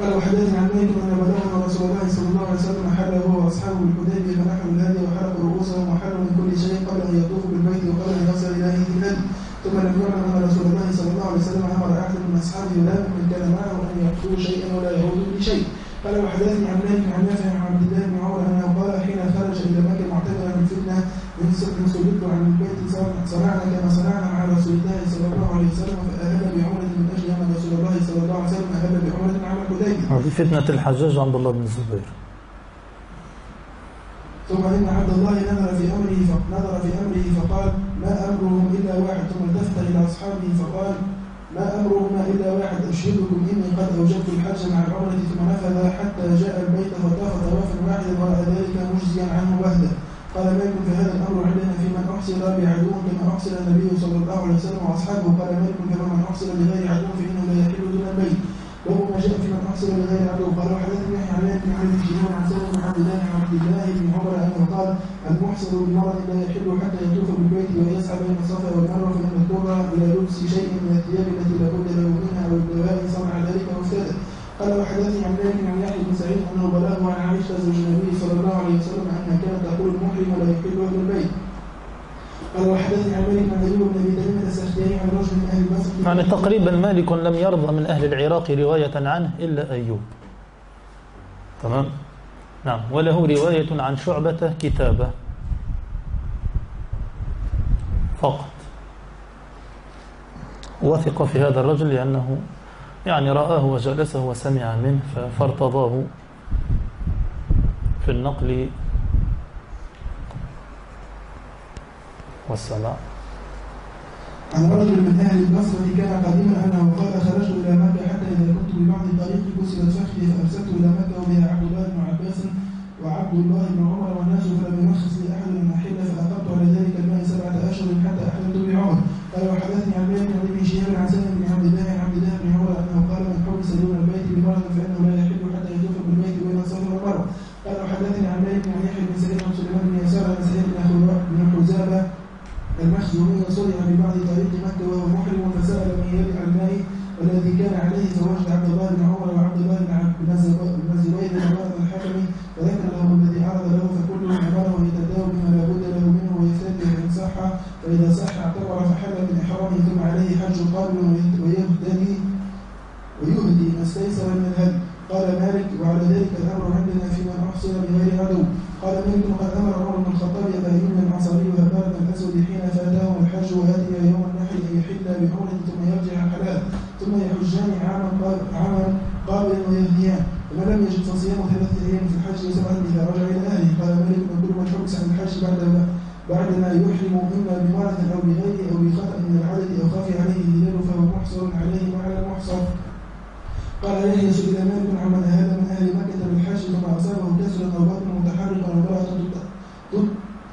قال وحدثني عن مالك أن بلغنا رسول الله صلى الله عليه وسلم حل هو وأصحابه بالحديبية فنحوا الهدي وحلقوا رؤوسهم وحلوا من كل شيء قبل أن يطوفوا بالبيت وقبل أن يصل إلى ايدي الهدي ثم لم يعلم أن رسول الله صلى الله عليه وسلم أمر أحد من أصحابه ولا من كان معه ان يقتلوا شيئا ولا يعودوا بشيء قال وحدثني عن مالك عن نافع عن عبد الله بن عمر انه قال حين خرج إلى مكه معتبرا من فتنه سلبت عن البيت صنعنا كما صنعنا مع رسول الله صلى الله عليه وسلم فأهل بعمرة من أجل أن رسول الله صلى الله عليه وسلم أهل بعمرة عام الحديبيه هذه فتنة الحجاج عبد الله بن الزبير. ثم إن عبد الله نظر في أمره فنظر في أمره فقال ما أمرهم إلا واحد ثم التفت إلى أصحابه فقال ما امرهما إلا واحد أشهدكم إني قد أوجبت الحج مع العمرة ثم نفذ حتى جاء البيت فطاف طوافا واحدا ورأى ذلك مجزيا عنه وحده قال مالك فهذا الأمر عندنا في من احصل بعدو كما احصل النبي صلى الله عليه وسلم وأصحابه. قال مالك كما من احصل بغير عدو فإنه لا يحل دون البيت. وهو ما جاء في من احصل بغير عدو. قال وحدثني يحيى عن مالك بن عبد الجنون عن سلمة بن عبد الله عن عبد الله بن عمر أنه قال المحصل بمرض لا يحل حتى يطوف بالبيت ويسعى بين الصفا والمروة فإن اضطر إلى لبس شيء من الثياب التي لابد له منها أو الدواء صنع ذلك وافتدى قال وحدثني عن مالك عن يحيى بن سعيد أنه بلغه عن عائشة زوج النبي صلى الله عليه وسلم انها كانت تقول المحرم لا يحل أهل البيت. قال وحدثني عن مالك عن ايوب بن أبي تميمة السختياني عن رجل من أهل مصر يعني تقريبا مالك لم يرضى من أهل العراق رواية عنه إلا أيوب. تمام؟ نعم. وله رواية عن شعبة كتابة. فقط. وثق في هذا الرجل لأنه يعني رآه وجلسه وسمع منه فارتضاه في النقل والسماع. عن رجل من أهل البصرة كان قديما أنه قال خرجت إلى مكة حتى إذا كنت ببعض الطريق كسرت فخذي فأرسلت إلى مكة وبها عبد الله بن عباس وعبد الله بن عمر والناس فلم يرخص لي احد ان احل فاقمت على ذلك الماء سبعه اشهر حتى احللت بعمر قال وحدثني عن مالك عن ابن شهاب عن سلم بن عبد الله عن عبد الله بن عمر انه قال من حبس دون البيت بمرض فانه لا يحل حتى يطوف بالبيت بين الصفا والمروه قال وحدثني عن مالك عن يحيى بن سعيد عن سليمان بن يسار عن سعيد بن خلوة- بن حزابه المخزومي صلح ببعض طريق مكة وهو محرم فسأل من يدع الماء والذي كان عليه فوجد عبد الله بن عمر وعبد الله بن عبد بن الزب- بن الزبير بن عمر الحكمي وذكر له الذي عرض له فكلهم أمره يتداوى بما لا بد له منه ويفتدي فإن صح فإذا صح اعتبر فحل من إحرامه ثم عليه حج قابل ويهت- ويهتدي ويهدي ما استيسر من الهدي قال مالك وعلى ذلك الامر عندنا في من احصن بغير عدو قال مالك وقد أمر عمر بن الخطاب ابا ايوب الانصاري وهبان بن الاسود حين فاتاه الحج واتي يوم النحر ان يحل بعمره ثم يرجع حلال ثم يحجان عاما قاب- عاما قابلا ويهديان ومن لم يجد فصيام ثلاثة أيام في الحج وسبعه اذا رجع إلى أهله قال مالك من كل من حبس عن الحج بعد بعدما يحرم إما بمرض أو بغيره أو بخطا من العدد أو خفي عليه الهلال فهو محصر عليه وعلى المحصر. قال يحيى سئل مالك عمن هذا من أهل مكة بالحج ثم أصابه كسر أو بطن متحرك أو امرأة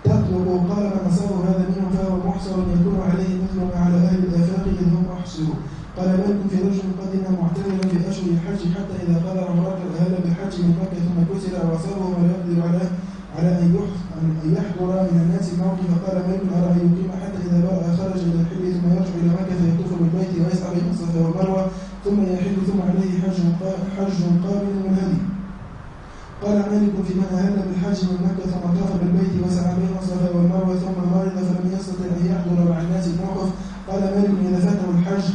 تطلب. قال من أصابه هذا منهم فهو محصر يكون عليه مثل ما على أهل الآفاق إذ هم احصروا قال مالك في رجل قدم معتمرا في اشهر الحج حتى إذا قضى عمره أهل بالحج من مكة ثم كسر واصابه ما لا يقدر على على أن يحضر من الناس الموت فقال مالك ان يقيم حتى اذا برأ خرج إلى الحل ثم يرجع إلى مكه فيطوف بالبيت ويسعى بين الصفا والمروه ثم يحل ثم عليه حج قا- حج قابل والهدي قال مالك في من أهل بالحج من مكة ثم طاف بالبيت وسعى بين الصفا والمروة ثم مرض فلم يستطع أن يحضر مع الناس الموقف قال مالك إذا فاته الحج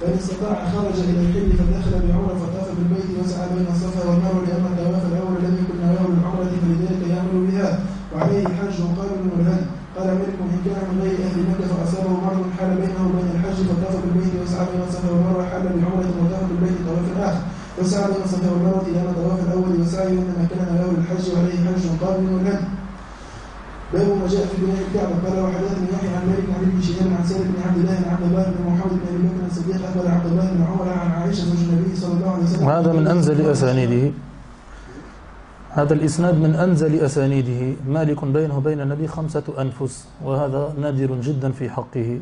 فإن استطاع خرج إلى الحل فدخل بعمرة فطاف بالبيت وسعى بين الصفا والمروة لأن الطواف الأول لم يكن نواه للعمرة فلذلك يعمل بها وعليه حج قابل والهدي قال مالك إن كان من غير أهل مكة فأصابه مرض حال بينه وبين الحج فطاف بالبيت وسعى بين الصفا والمروة حل بعمرة وطاف بالبيت طواف آخر وسعى بين الصفا والمروة لأن الطواف الأول وسعي إنما كان له للحج وعليه حج قابل والهدي باب ما جاء في بناء الكعبة قال وحدثني يحيى عن مالك عن ابن شهاب عن سالم بن عبد الله بن عبد الله بن محمد بن ابي بكر الصديق اخبر عبد الله بن عمر عن عائشه زوج النبي صلى الله عليه وسلم وهذا من أنزل أسانيده هذا الإسناد من أنزل أسانيده. مالك بينه وبين النبي خمسة أنفس وهذا نادر جدا في حقه.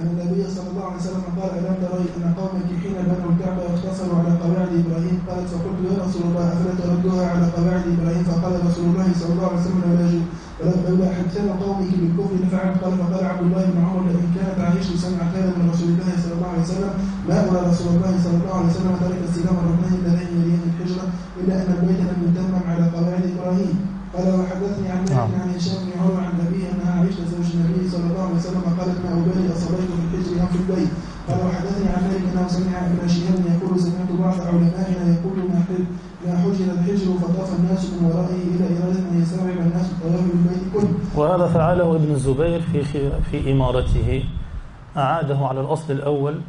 أن النبي صلى الله عليه وسلم قال ألم تري أن قومك حين بنوا الكعبة اقتصروا على قواعد إبراهيم؟ قالت فقلت يا رسول الله أفلا تردها على قواعد إبراهيم؟ فقال رسول الله صلى الله عليه وسلم لا يجوز. ولولا حدثنا قومه بالكفر نفعت. قال فقال عبد الله بن عمر لئن كانت عائشة سمعت هذا من رسول الله صلى الله عليه وسلم ما رسول الله صلى الله عليه وسلم ترك السلام الركنين اللذين يليان الحجرة إلا أن البيت لم يتمم على قواعد إبراهيم. قال وحدثني عن مالك نعم. عن هشام بن عمر عن ابيه انها عائشة زوج النبي صلى الله عليه وسلم قالت ما أبالي اصليت في الحجر ام في البيت. قال وحدثني عن مالك أنه سمع ابن شهاب يقول سمعت بعض علمائنا يقول ما حجر الحجر فطاف الناس من ورائه إلى إرادة أن يستوعب الناس الطواف بالبيت كله. وهذا فعله ابن الزبير في في إمارته. أعاده على الأصل الأول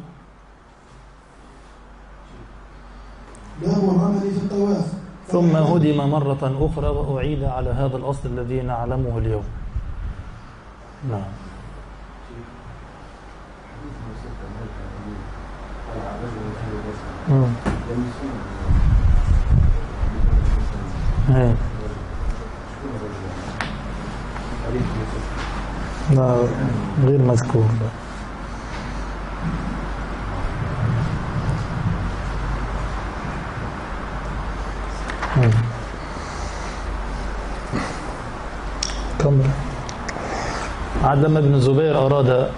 باب الرمل في الطواف. ثم هدم مرة أخرى وأعيد على هذا الأصل الذي نعلمه اليوم. نعم. مم. إيه. لا غير مذكور. كمل. عندما ابن الزبير أراد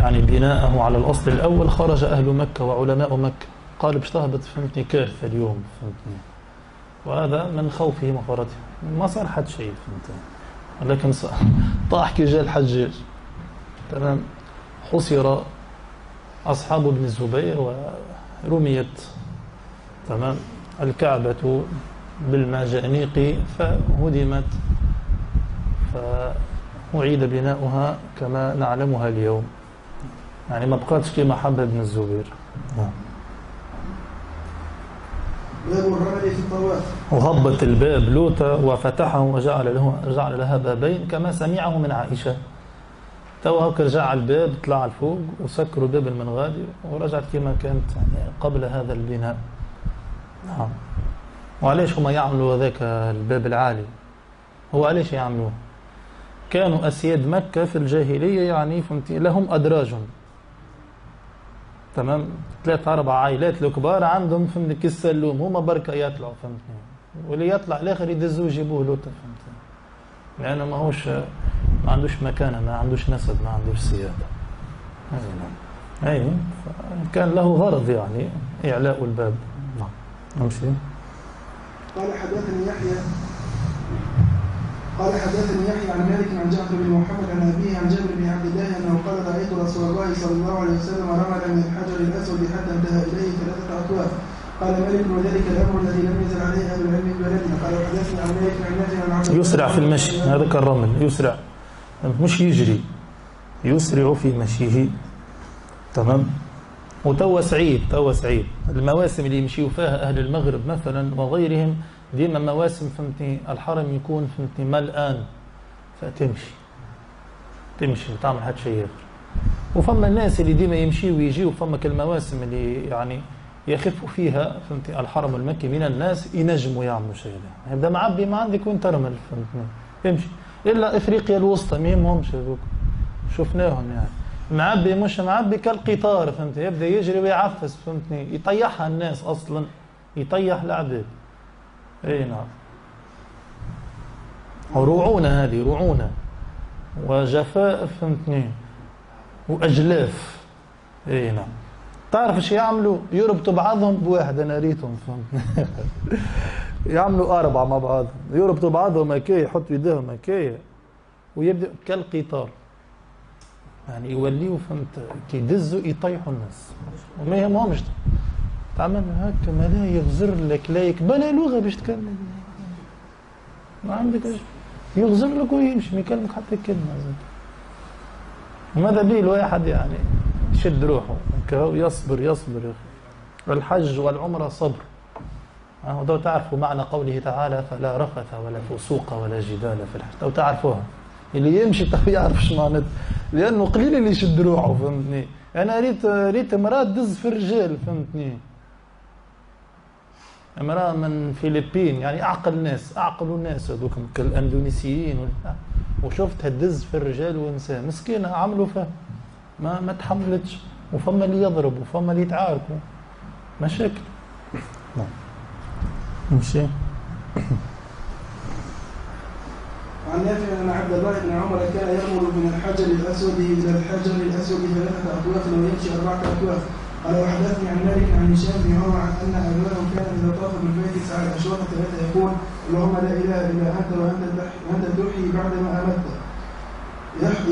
يعني بناءه على الأصل الأول خرج أهل مكة وعلماء مكة. قال باش تهبط فهمتني كارثة اليوم؟ فهمتني. وهذا من خوفه وفرته ما صار حد شيء فهمتني. ولكن طاح كي جاء الحجاج تمام. حصر أصحاب ابن الزبير ورميت تمام. الكعبة بالمجانيق فهدمت فأعيد بناؤها كما نعلمها اليوم. يعني ما بقاتش كما حب ابن الزبير. نعم. وهبط الباب لوطا وفتحه وجعل له جعل لها بابين كما سمعه من عائشة. تو رجع على الباب طلع الفوق وسكروا باب المنغادي ورجعت كما كانت يعني قبل هذا البناء. نعم. وعليش هما يعملوا هذاك الباب العالي؟ هو علاش يعملوه؟ كانوا أسياد مكة في الجاهلية يعني فهمتي لهم أدراج تمام؟ ثلاث أربع عائلات الكبار عندهم فهمتني كي السلوم هما بركة يطلعوا فهمتني. واللي يطلع الآخر يدزوه يجيبوه لوطا فهمتني. لأنه ماهوش ما عندوش مكانة ما عندوش نسب ما عندوش سيادة. أي نعم. أي كان له غرض يعني إعلاء الباب. نمشي قال حدثني يحيى قال حدثني يحيى عن مالك عن جعفر بن محمد عن أبيه عن جابر بن عبد الله أنه قال رأيت رسول الله صلى الله عليه وسلم رمل من الحجر الأسود حتى انتهى إليه ثلاثة اطواف قال مالك وذلك الأمر الذي لم يزل عليه أهل العلم بلدنا قال حدثني عن مالك عن نافع عن يسرع في المشي هذا كالرمل يسرع. مش يجري. يسرع في مشيه. تمام؟ وتوا سعيد توا سعيد. المواسم اللي يمشيوا فيها أهل المغرب مثلا وغيرهم ديما مواسم فهمتني الحرم يكون فهمتني ملآن. فتمشي. تمشي تعمل حد شيء آخر وفما الناس اللي ديما يمشيوا ويجيوا فما المواسم اللي يعني يخف فيها فهمتي الحرم المكي. من الناس ينجموا يعملوا شيء ده يبدا معبي ما عندك وين ترمل فهمتني. امشي إلا إفريقيا الوسطى ما يهمهمش هذوك. شفناهم يعني. معبي مش معبي كالقطار فهمت يبدأ يجري ويعفس فهمتني؟ يطيحها الناس أصلا. يطيح العباد إي نعم. رعونة هذه رعونة وجفاء فهمتني؟ وأجلاف. إي نعم. تعرف إيش يعملوا؟ يربطوا بعضهم بواحد أنا ريتهم فهمتني؟ يعملوا أربعة مع بعض. يربطوا بعضهم هكايا يحطوا يديهم هكايا. ويبدأ كالقطار. يعني يوليوا فهمت؟ كي يدزوا يطيحوا الناس. وما يهمهمش. تعمل هكا ما لا يغزر لك لا يقبل لغة باش تكلم ما عندك يغزر لك ويمشي. ما يكلمك حتى كلمة زي. وماذا به الواحد يعني يشد روحه؟ يصبر يصبر يا أخي. الحج والعمرة صبر. تعرفوا معنى قوله تعالى فلا رفث ولا فسوق ولا جدال في الحج. لو تعرفوها. اللي يمشي تو يعرف إيش معناتها. لأنه قليل اللي يشد روحه فهمتني. أنا ريت ريت امراه تدز في الرجال فهمتني. امراه من فلبين يعني أعقل ناس أعقل الناس هذوك كالأندونيسيين وشفتها تدز في الرجال والنساء مسكينة عملوا فيها. ما ما تحملتش. وفما اللي يضرب وفما اللي يتعاركوا. مشاكل. نعم. نمشي عن نافع ان عبد الله بن عمر كان يأمر من الحجر الأسود إلى الحجر الأسود ثلاثة أطواف ويمشي أربعة أطواف. قال وحدثني عن مالك عن هشام بن عمر عن أن أباه كان إذا طاف بالبيت سعى الاشواط ثلاثة يقول اللهم لا إله إلا أنت وأنت تحيي بعدما امت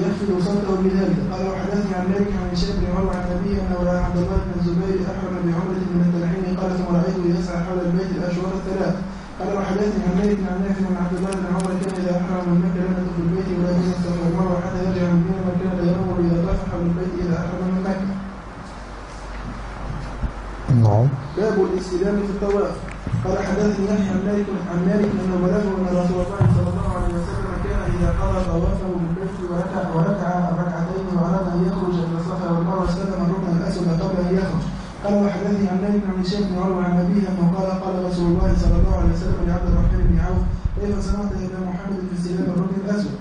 يخفض صوته بذلك. قال وحدثني عن مالك عن هشام بن عمر عن أبيه انه راى عبد الله بن الزبير أحرم بعمرة من التنعيم. قال ثم رأيته يسعى حول البيت الاشواط الثلاث قال وحدثني عن مالك عن نافع عن عبد الله بن عمر كان اذا احرم من مكه لم يدخل البيت ولا يجوز السفر المروه حتى يرجع من دون من كان يامر اذا طاف حول البيت اذا احرم من مكه. نعم. باب الاستلام في الطواف. قال حدثني يحيى مالك عن مالك أنه بلغه أن رسول الله صلى الله عليه وسلم كان إذا قضى طوافه بالبيت وركع وركع ركعتين وأراد أن يخرج إلى الصفا والمروة استلم الركن الأسود قبل أن يخرج. قال وحدثني عن مالك عن هشام بن عروة عن أبيه أنه قال قال رسول الله صلى الله عليه وسلم لعبد الرحمن بن عوف كيف صنعت يا محمد في استلام الركن الأسود؟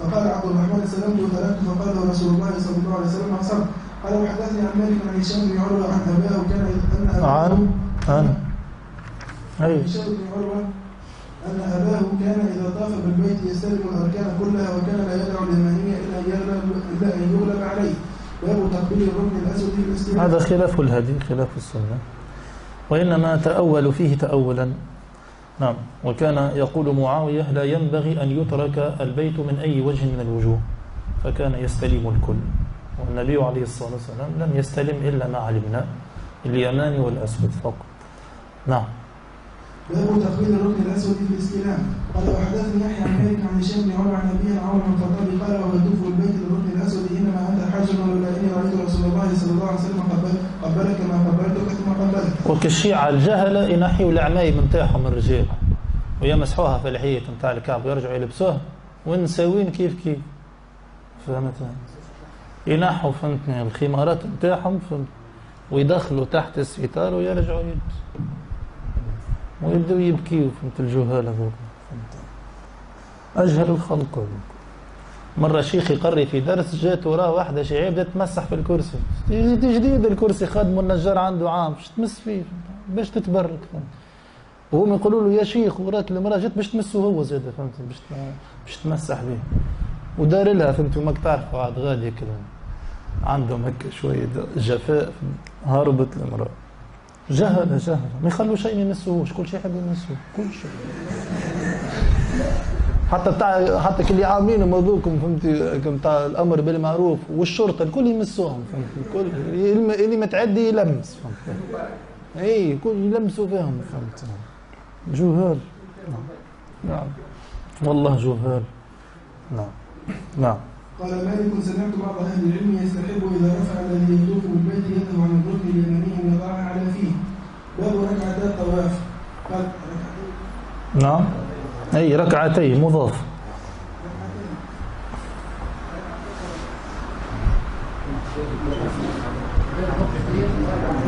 فقال عبد الرحمن استلمت وتركت. فقال رسول الله صلى الله عليه وسلم اصبت قال وحدثني عن مالك عن هشام بن عروة عن أباه كان ان عن عن أي. هشام بن عروة أن أباه كان إذا طاف بالبيت يستلم الأركان كلها وكان لا إلا أن يغلب إلا أن يغلب عليه. باب تقبيل الركن الأسود في الاستلام هذا خلاف الهدي خلاف السنة. وإنما تأول فيه تأولا. نعم. وكان يقول معاوية لا ينبغي أن يترك البيت من أي وجه من الوجوه فكان يستلم الكل. والنبي عليه الصلاة والسلام لم يستلم إلا ما علمنا اليماني والأسود فقط. نعم. باب تقبيل الركن الأسود في الاستلام. قال وحدثني يحيى عن مالك عن هشام بن عمر عن عن عمر بن الخطاب قال وهو يطوف البيت للركن الأسود إنما أنت حاجر ولولا إني رأيت رسول الله صلى الله عليه وسلم؟ قبل قبلك ما قبلتك ثم قبلك. وكالشيعة الجهلة ينحيوا العمايم نتاعهم الرجال ويمسحوها في الحيط نتاع الكعب ويرجعوا يلبسوها. ونساوين كيف كيف؟ فهمت؟ ينحوا فهمتني الخمارات نتاعهم ويدخلوا تحت الستار ويرجعوا يلبسوا ويبداو يبكيوا فهمت الجهال هذوك. أجهل الخلق. هذوك مرة شيخ يقري في درس جات وراه واحدة شيعية بدات تمسح في الكرسي. جديد الكرسي خادمه النجار عنده عام باش تمس فيه؟ باش تتبرك فهمت وهم يقولوا له يا شيخ ورات المرأة جات باش تمسه هو زاد فهمت؟ باش باش تمسح به ودار لها فهمت؟ وماك تعرفوا عاد غادي كذا عندهم هكا شوية جفاء هربت المرأة. جهل جهل. ما يخلوا شيء ما كل شيء يحب يمسوه كل شيء. حتى بتاع حتى كل عاملين موضوعكم فهمتي؟ بتاع الأمر بالمعروف والشرطة الكل يمسوهم فهمتي؟ الكل. اللي متعدي يلمس فهمتي؟ اي الكل يلمسوا فيهم فهمتي؟ جهال. نعم. نعم. والله جهال. نعم. نعم. قال مالك سمعت بعض أهل العلم يستحب إذا رفع الذي يطوف بالبيت يده عن الركن ان يضعها على فيه. باب ركعتا الطواف. قال نعم. أي ركعتي مضاف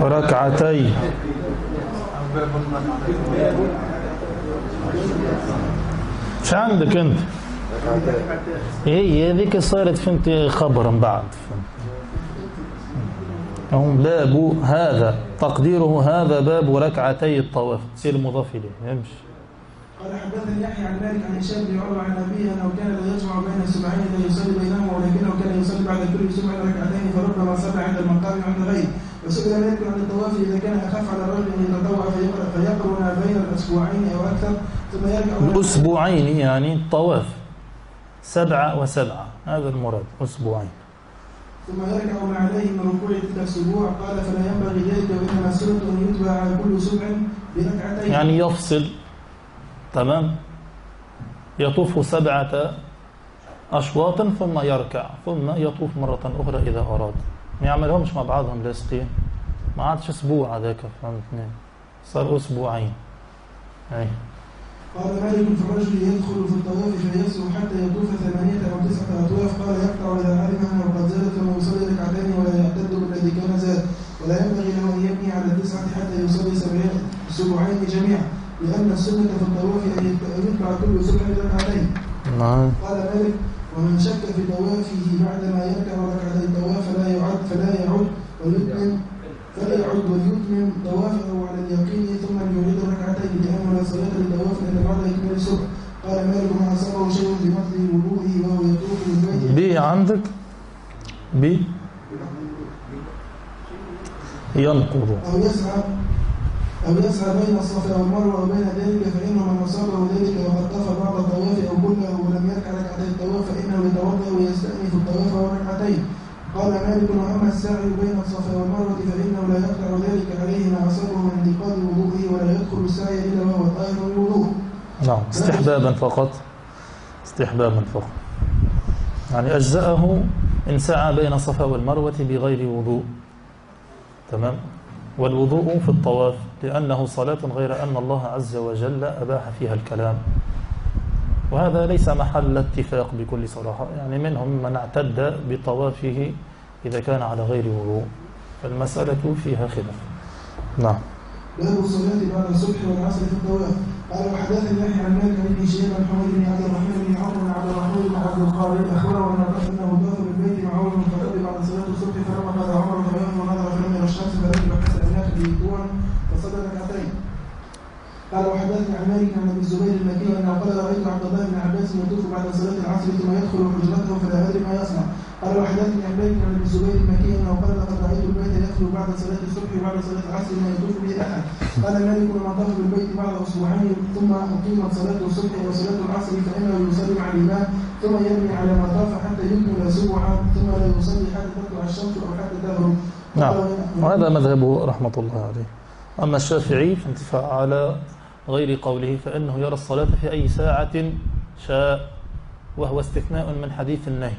ركعتي. إيش عندك أنت؟ اي هذيك صارت فهمت خبرا بعد. هم باب هذا تقديره هذا باب ركعتي الطواف. تصير مضاف إليه يمشي قال حدثني يحيى عن مالك عن هشام بن عروة عن أبيه أنه كان لا يجمع بين السبعين لا يصلي بينهما ولكنه كان يصلي بعد كل سبع ركعتين فربما صلى عند المقام وعند غيره وسئل مالك عن الطواف إذا كان أخف على الرجل أن يتطوع فيقرا فيقرن بين الأسبوعين أو أكثر ثم يرجع الأسبوعين يعني الطواف. سبعة وسبعة. هذا المراد أسبوعين. ثم يركع ما عليه من ركوع تلك الأسبوع. قال فلا ينبغي ذلك وإنما سنة أن يتبع على كل سبع بركعتين يعني يفصل. تمام؟ يطوف سبعة أشواط ثم يركع ثم يطوف مرة أخرى إذا أراد. ما يعملهمش مع بعضهم لاصقين ما عادش أسبوع هذاك فهمتني؟ صار أسبوعين. أي. قال مالك في الرجل يدخل في الطواف فيسر حتى يطوف ثمانية أو تسعة أطواف. قال يقطع إذا علم أنه قد زاد ثم يصلي ركعتين ولا يعتد بالذي كان زاد ولا ينبغي له أن يبني على التسعة حتى يصلي سبعين سبعين جميعا لأن السنة في الطواف أن يتبع كل سبع ركعتين. نعم. قال مالك ومن شك في طوافه بعدما يركع ركعتي الطواف فلا يعد فلا يعد ويتمم فلا يعد وليتمم طوافه على اليقين ثم ليعيد ركعتين لأنه لا صلاة للطواف إلا بعد إكمال السبع قال مالك ما أصابه شيء عندك ب ينقض أو يسعى أو يسعى بين الصفا والمروة أو بين ذلك فإنه من أصابه ذلك وقد طاف بعض الطواف أو كله ولم يركع ركعتي الطواف فإنه يتوضأ ويستأنف الطواف والركعتين قال مالك وأما السعي بين الصفا والمروة فإنه لا يقطع ذلك عليه ما أصابه من انتقاد وضوئه ولا يدخل السعي إلا وهو طاهر الوضوء. نعم. استحبابا فقط. استحبابا فقط. يعني أجزأه إن سعى بين الصفا والمروة بغير وضوء. تمام؟ والوضوء في الطواف لأنه صلاة غير أن الله عز وجل أباح فيها الكلام. وهذا ليس محل اتفاق بكل صراحة يعني منهم من اعتد بطوافه إذا كان على غير وضوء. فالمسألة فيها خلاف. نعم. باب الصلاة بعد الصبح والعصر في الطواف. قال وحدثني يحيى عن مالك بن شهاب عن بن عبد الرحمن بن عمرو بن عبد الرحمن بن عبد القادر أخبره ان انه طاف بالبيت مع عمر بن الخطاب بعد صلاة الصبح فلما قضى عمر فيوم ونظر فلم يرى الشمس فلم يبحث عن ناخذ طوعا فصلى ركعتين قال وحدثني عن مالك عن أبي الزبير المكي انه قال رأيت عبد الله بن عباس يطوف بعد صلاة العصر ثم يدخل حجرته فلا أدري ما يصنع. قال وحدثني عن مالك عن أبي الزبير المكي انه قال لقد رأيت البيت يدخل بعد صلاة الصبح وبعد صلاة العصر ما يطوف به أحد. قال مالك لما طاف بالبيت بعد أسبوعين ثم أقيمت صلاة الصبح وصلاة العصر فإنه يصلي مع الإمام ثم يرمي على ما طاف حتى يكمل سبعا ثم لا يصلي حتى تطلع الشمس أو حتى تغرب. نعم. وهذا مذهبه رحمة الله عليه. أما الشافعي في انتفاع على غير قوله فإنه يرى الصلاة في أي ساعة شاء وهو استثناء من حديث النهي.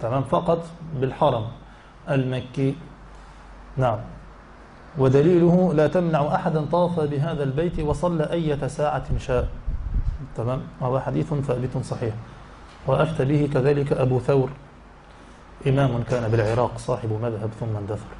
تمام؟ فقط بالحرم المكي. نعم. ودليله لا تمنع أحدا طاف بهذا البيت وصلى أية ساعة شاء. تمام؟ وهو حديث ثابت صحيح. وأفتى به كذلك أبو ثور. إمام كان بالعراق صاحب مذهب ثم اندثر.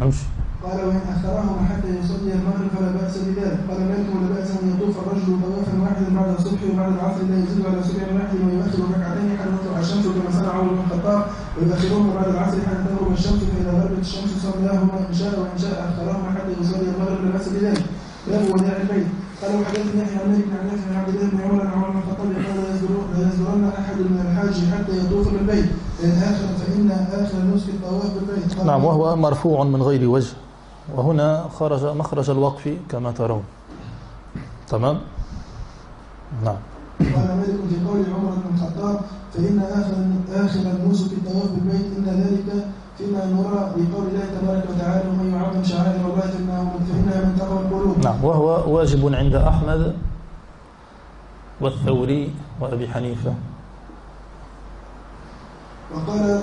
نمشي. قال وإن أخرهما حتى يصلي المغرب فلا بأس بذلك. قال مالك ولا بأس أن يطوف الرجل طوافا واحدا بعد الصبح وبعد العصر لا يزيد على سبع واحد ويؤخر ركعتين حتى تطلع الشمس كما صنع عمر بن الخطاب ويؤخرهما بعد العصر حتى تغرب الشمس فإذا غربت الشمس صلاهما إن شاء وإن شاء أخرهما حتى يصلي المغرب لا بأس بذلك. باب وداع البيت. قال وحدثني يحيى عن مالك عن عن عبد الله بن عمر عن عمر بن الخطاب قال لا يزورن- أحد من الحاج حتى يطوف بالبيت. فان آخر فإن آخر نسك الطواف بالبيت. نعم وهو مرفوع من غير وجه. وهنا خرج مخرج الوقف كما ترون. تمام؟ نعم. قال مالك في قول عمر بن الخطاب فإن اخر آخر النسك الطواف بالبيت إن ذلك فيما نرى بقول الله تبارك وتعالى ومن يعظم شعائر الله فإنه فانها من تقوى القلوب. نعم. وهو واجب عند أحمد والثوري وأبي حنيفة. وقال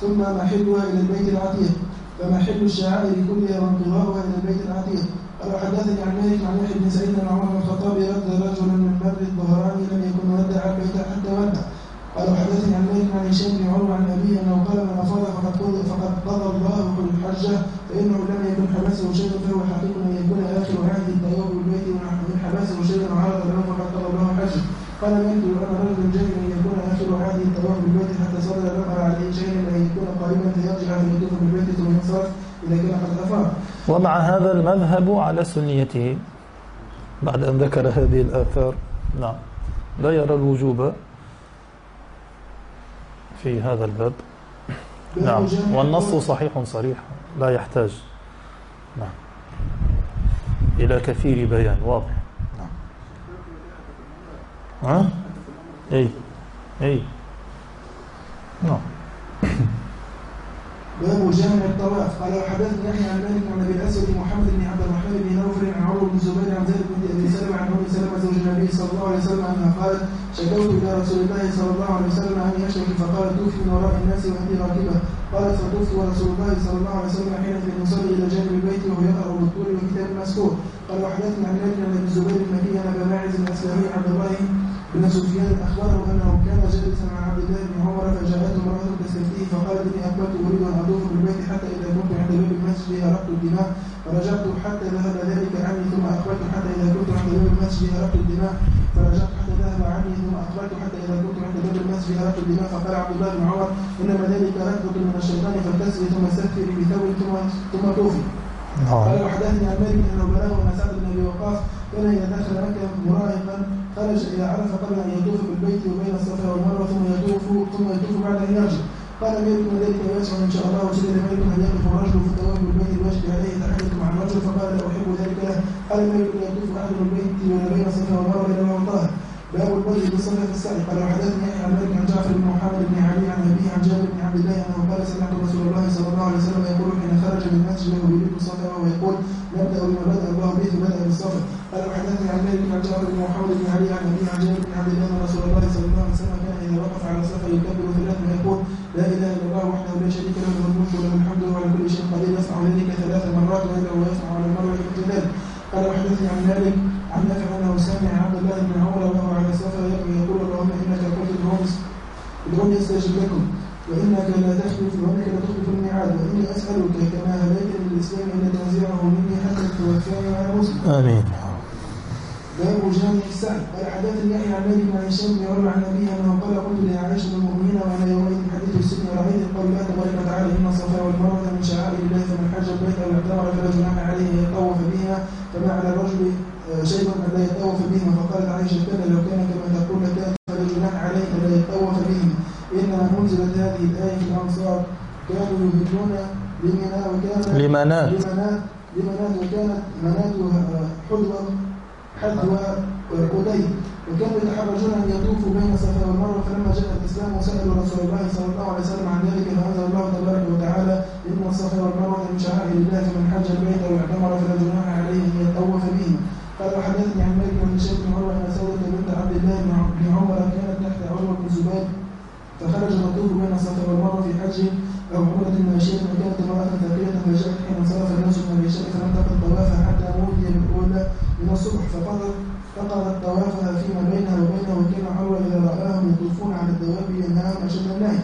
ثم محلها إلى البيت العتيق. فمحل الشعائر كلها وانقضاؤها إلى البيت العتيق. قال حدثني عن مالك عن يحيى بن سعيد عن عمر بن الخطاب رد رجلا من بر الظهراني لم يكن ودع البيت حتى ودع قال حدثني عن مالك عن هشام بن عروة عن أبيه أنه قال من أفاض فقد قضى فقد قضى الله الحجه فإنه لم يكن حبسه شيء فهو حقيق أن يكون آخر عهد الطواف بالبيت ومن حبسه شيء وعرض له فقد قضى الله الحجه قال مالك وأنا رجل جاهل أن يكون آخر عهد الطواف بالبيت حتى صلى لم عليه شيئا أن يكون قريبا فيرجع فيطوف بالبيت ثم ينصرف اذا كان قد افاض ومع هذا المذهب على سنيته بعد أن ذكر هذه الآثار. نعم. لا يرى الوجوب في هذا الباب. نعم. والنص صحيح صريح. لا يحتاج. نعم. إلى كثير بيان. واضح. نعم. ها؟ أي أي نعم. باب جامع الطواف. قال وحدثني يحيى عن مالك عن أبي الأسود محمد بن عبد الرحمن بن نوفل عن عمرو بن الزبير عن زيد بن أبي سلمة عن أم سلمة زوج النبي صلى الله عليه وسلم أنها قالت شكوت إلى رسول الله صلى الله عليه وسلم أني أشرك. فقال توفي من وراء الناس وانت راكبة. قالت فطفت ورسول الله صلى الله عليه وسلم حين في المصلي إلى جانب البيت وهو يقرأ بالطول وكتاب مسكور قال وحدثني عن مالك عن أبي الزبير المكي عن أبا ماعز الاسلامي عبد الله بن سفيان أخبره أنه كان جالسا مع عبد الله بن عمر فجاءته امراه تستفتيه فقالت إني اقبلت اريد ان اطوف بالبيت حتى إذا كنت عند باب المسجد ارقت الدماء فرجعت حتى ذهب ذلك عني ثم اقبلت حتى إذا كنت عند باب المسجد ارقت الدماء فرجعت حتى ذهب عني ثم اقبلت حتى إذا كنت عند باب المسجد ارقت الدماء فقال عبد الله بن عمر إنما ذلك ركبه من الشيطان فاغتسلي ثم استغفري بثوب ثم ثم طوفي قال نعم وحدثني عن مالك انه بلغه ان سعد بن أبي وقاص كان إذا دخل مكة مراهقا خرج إلى عرفة قبل أن يطوف بالبيت وبين الصفا والمروه ثم يطوف ثم يطوف بعد ان يرجع مالك وذلك واسع ان شاء الله وسئل مالك هل يقف الرجل في الطواف بالبيت الواجب عليه تحدث مع الرجل فقال لا أحب ذلك له قال مالك يطوف أحد البيت وما بين الصفا والمروه إلى ما طاهر باب الوجه بالصفا في السعي قال وحدثني عن مالك عن جعفر بن محمد بن علي عن أبيه عن جابر بن عبد الله أنه قال سمعت رسول الله صلى الله عليه وسلم يقول حين خرج من المسجد وهو يريد الصفا وهو يقول نبدأ بما بدأ الله به بدا بالصفا قال وحدثني عن مالك عن جعفر بن محمد بن علي عن أبيه عن جابر بن عبد الله أن رسول الله صلى الله عليه وسلم كان إذا وقف على الصفا يكبر ثلاث ويقول لا إله إلا الله وحده لا شريك له له الملك وله الحمد وهو على كل شيء قدير. يصنع ذلك ثلاث مرات ويدعو ويصنع على المروه مثل ذلك قال وحدثني عن مالك عن نافع أنه سمع عبد الله بن عمر وهو على الصفا يقول اللهم إنك قلت لهم ادعوني استجب لكم وإنك لا تخلف وإنك لا تخلف الميعاد وإني أسألك كما هديتني للإسلام أن تنزعه مني حتى توفاني على مسلم آمين. باب جامع السعد قال حدثني يحيى عن مالك عن هشام عمر عن أبيه أنه قال قلت لعائشه المؤمنين وأنا يومئذ حديث السن ورايت قول الله تبارك وتعالى ان الصفا والمروه من شعائر الله فمن حج البيت أو اعتمر فلا جناح عليه ان يطوف بهما فما على الرجل آه، شيء ان لا يطوف بهما فقالت عائشه كان لو كان كما تقول لكان فلا جناح عليه ان لا يطوف بهما انما انزلت هذه الايه في الانصار يهلون لمنى وكان لمنات لمنات لمنات وكانت منات حلوة حلوة قدي وكانوا يتحرجون أن يطوفوا بين الصفا والمروه فلما جاء الإسلام وسألوا رسول الله صلى الله عليه وسلم عن ذلك فانزل الله تبارك وتعالى إن الصفا والمروه من شعائر الله فمن حج البيت أو اعتمر فلا جناح عليه أن يطوف بهما قال وحدثني عن مالك بن بن عروة أن سوده بنت عبد الله بن عمر كانت تحت عروة بن زبير فخرج المطلوب بين الصفا والمروه في حج أو عمره ماشيه وكانت امرأة ثقيله فجاءت حين انصرف الناس من العشاء تقل طوافها حتى موتي بالاولى من الصبح. فقضت فقضت طوافها فيما بينها وبينه وكان عروه إذا رآهم يطوفون على الدواب ينهاهم اشد النهي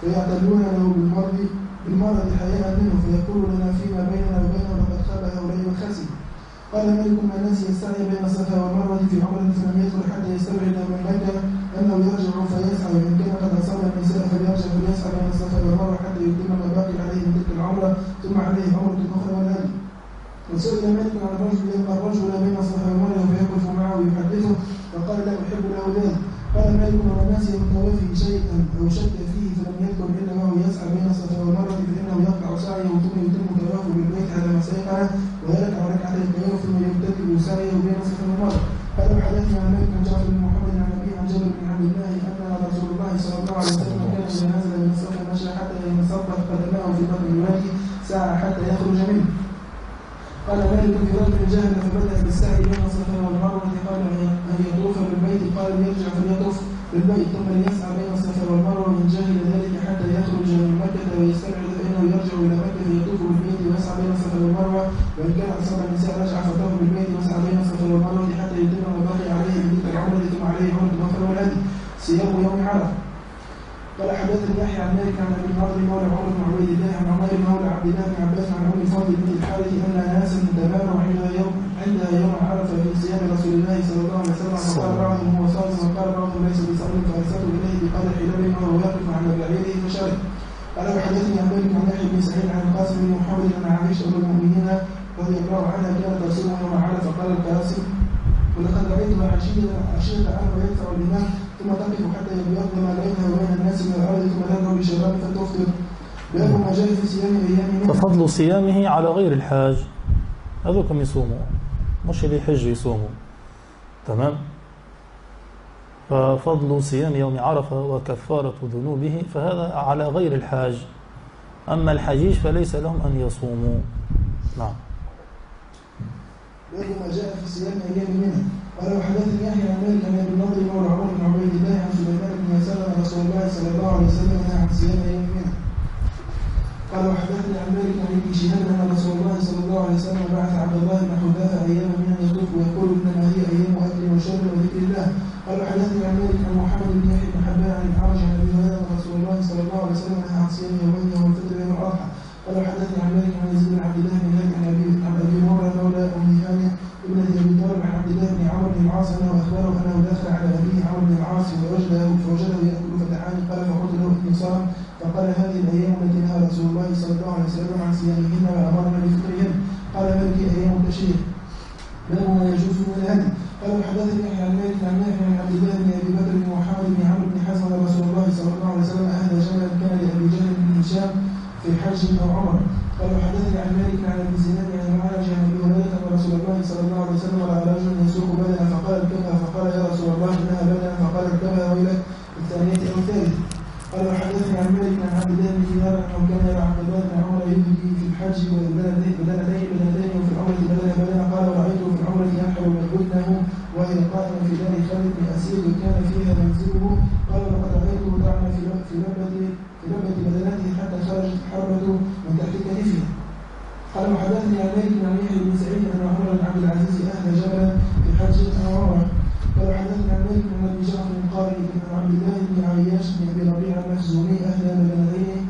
فيعتدون له بالمرض بالمرض حياء منه فيقول لنا فيما بيننا وبينه لقد خاب هؤلاء وخسر قال ملك من الناس يستعي بين الصفا والمروه في عمره فلم يدخل حتى يستبعد من مكه أنه يرجع فيسعى وإن كان قد أصاب النساء فليرجع فليسعى بين الصفا والمروه حتى يتم ما باقي عليه من تلك العمره ثم عليه عمره أخرى والهدي وسئل مالك عن الرجل الرجل بين والمروه فيقف معه ويحدثه فقال لا له ذلك قال مالك من الناس يتوفي شيئا أو شك فيه فلم يذكر الا وهو يسعى بين الصفا والمروه فإنه يقطع سعيه ثم يتم طوافه بالبيت على ما سيقعه ويركع ركعتين الطواف ثم يرتكب سعيه بين الصفا والمروه قال وحدثنا عن مالك عن جعفر بن محمد عن ابي عن جابر بن عبد الله ان رسول الله صلى الله عليه وسلم كان اذا نزل من الصفا مشى حتى ينصبح قدماه في بطن الوادي ساعه حتى يخرج منه قال مالك في رجل جاهل فبدا بالسعي بين الصفا والمروه قال ان يطوف بالبيت قال ليرجع فليطوف بالبيت ثم ليسعى بين الصفا والمروه من جاهل ذلك حتى يخرج من مكه ويستبعد فانه يرجع إلى مكه فيطوف بالبيت ويسعى بين الصفا والمروه وان كان اصاب النساء رجع فطاف بالبيت وسعى بين الصفا والمروه حتى يتم ما بقي عليه من تلك العمره ثم عليه عمره أخرى والهدي صيام يوم عرفه قال حدثني يحيى عن مالك عن ابي النضر مولى عمر بن عبيد الله عن عمير مولى عبد الله بن عباس عن ام فضل بن الحارث ان ناسا تبانوا عندها يوم عندها يوم عرفه في صيام رسول الله صلى الله عليه وسلم وقال بعضهم هو صائم وقال بعضهم ليس بصائم فارسلت اليه بقدر حلال وهو واقف على بعيره فشرب قال وحدثني عن مالك عن يحيى بن سعيد عن القاسم بن محمد عن عائشه ام المؤمنين رضي الله عنها كانت تصوم يوم عرفه قال القاسم ولقد رايتها عشيه عشيه عنه يدفع الامام ثم تقف حتى يبيض ما بينها وبين الناس من الأرض ثم تذهب بشباب فتفطر باب ما جاء في صيام أيام منها ففضل صيامه على غير الحاج. هذوكم يصوموا. مش اللي يحج يصوموا. تمام؟ ففضل صيام يوم عرفة وكفارة ذنوبه فهذا على غير الحاج. أما الحجيج فليس لهم أن يصوموا. نعم. باب ما جاء في صيام أيام منها قال وحدثني يحيى عن مالك عن ابي النضر مولى عمر بن عبيد الله عن سليمان بن يسار عن رسول الله صلى الله عليه وسلم عن صيام منها قال وحدثني عن مالك عن ابن شهاب ان رسول الله صلى الله عليه وسلم بعث عبد الله بن حذافه أيام منها يطوف ويقول انما هي أيام أكل وشرب وذكر الله. قال وحدثني عن مالك عن محمد بن يحيى بن حبان عن الحرج عن مالك عن يحيى بن سعيد أن عمر بن عبد العزيز اهدى جبلا في حج حدثني عن مالك عن أبي جعفر قال إن عبد الله بن عياش بن أبي ربيعة المخزومي اهدى بدنتين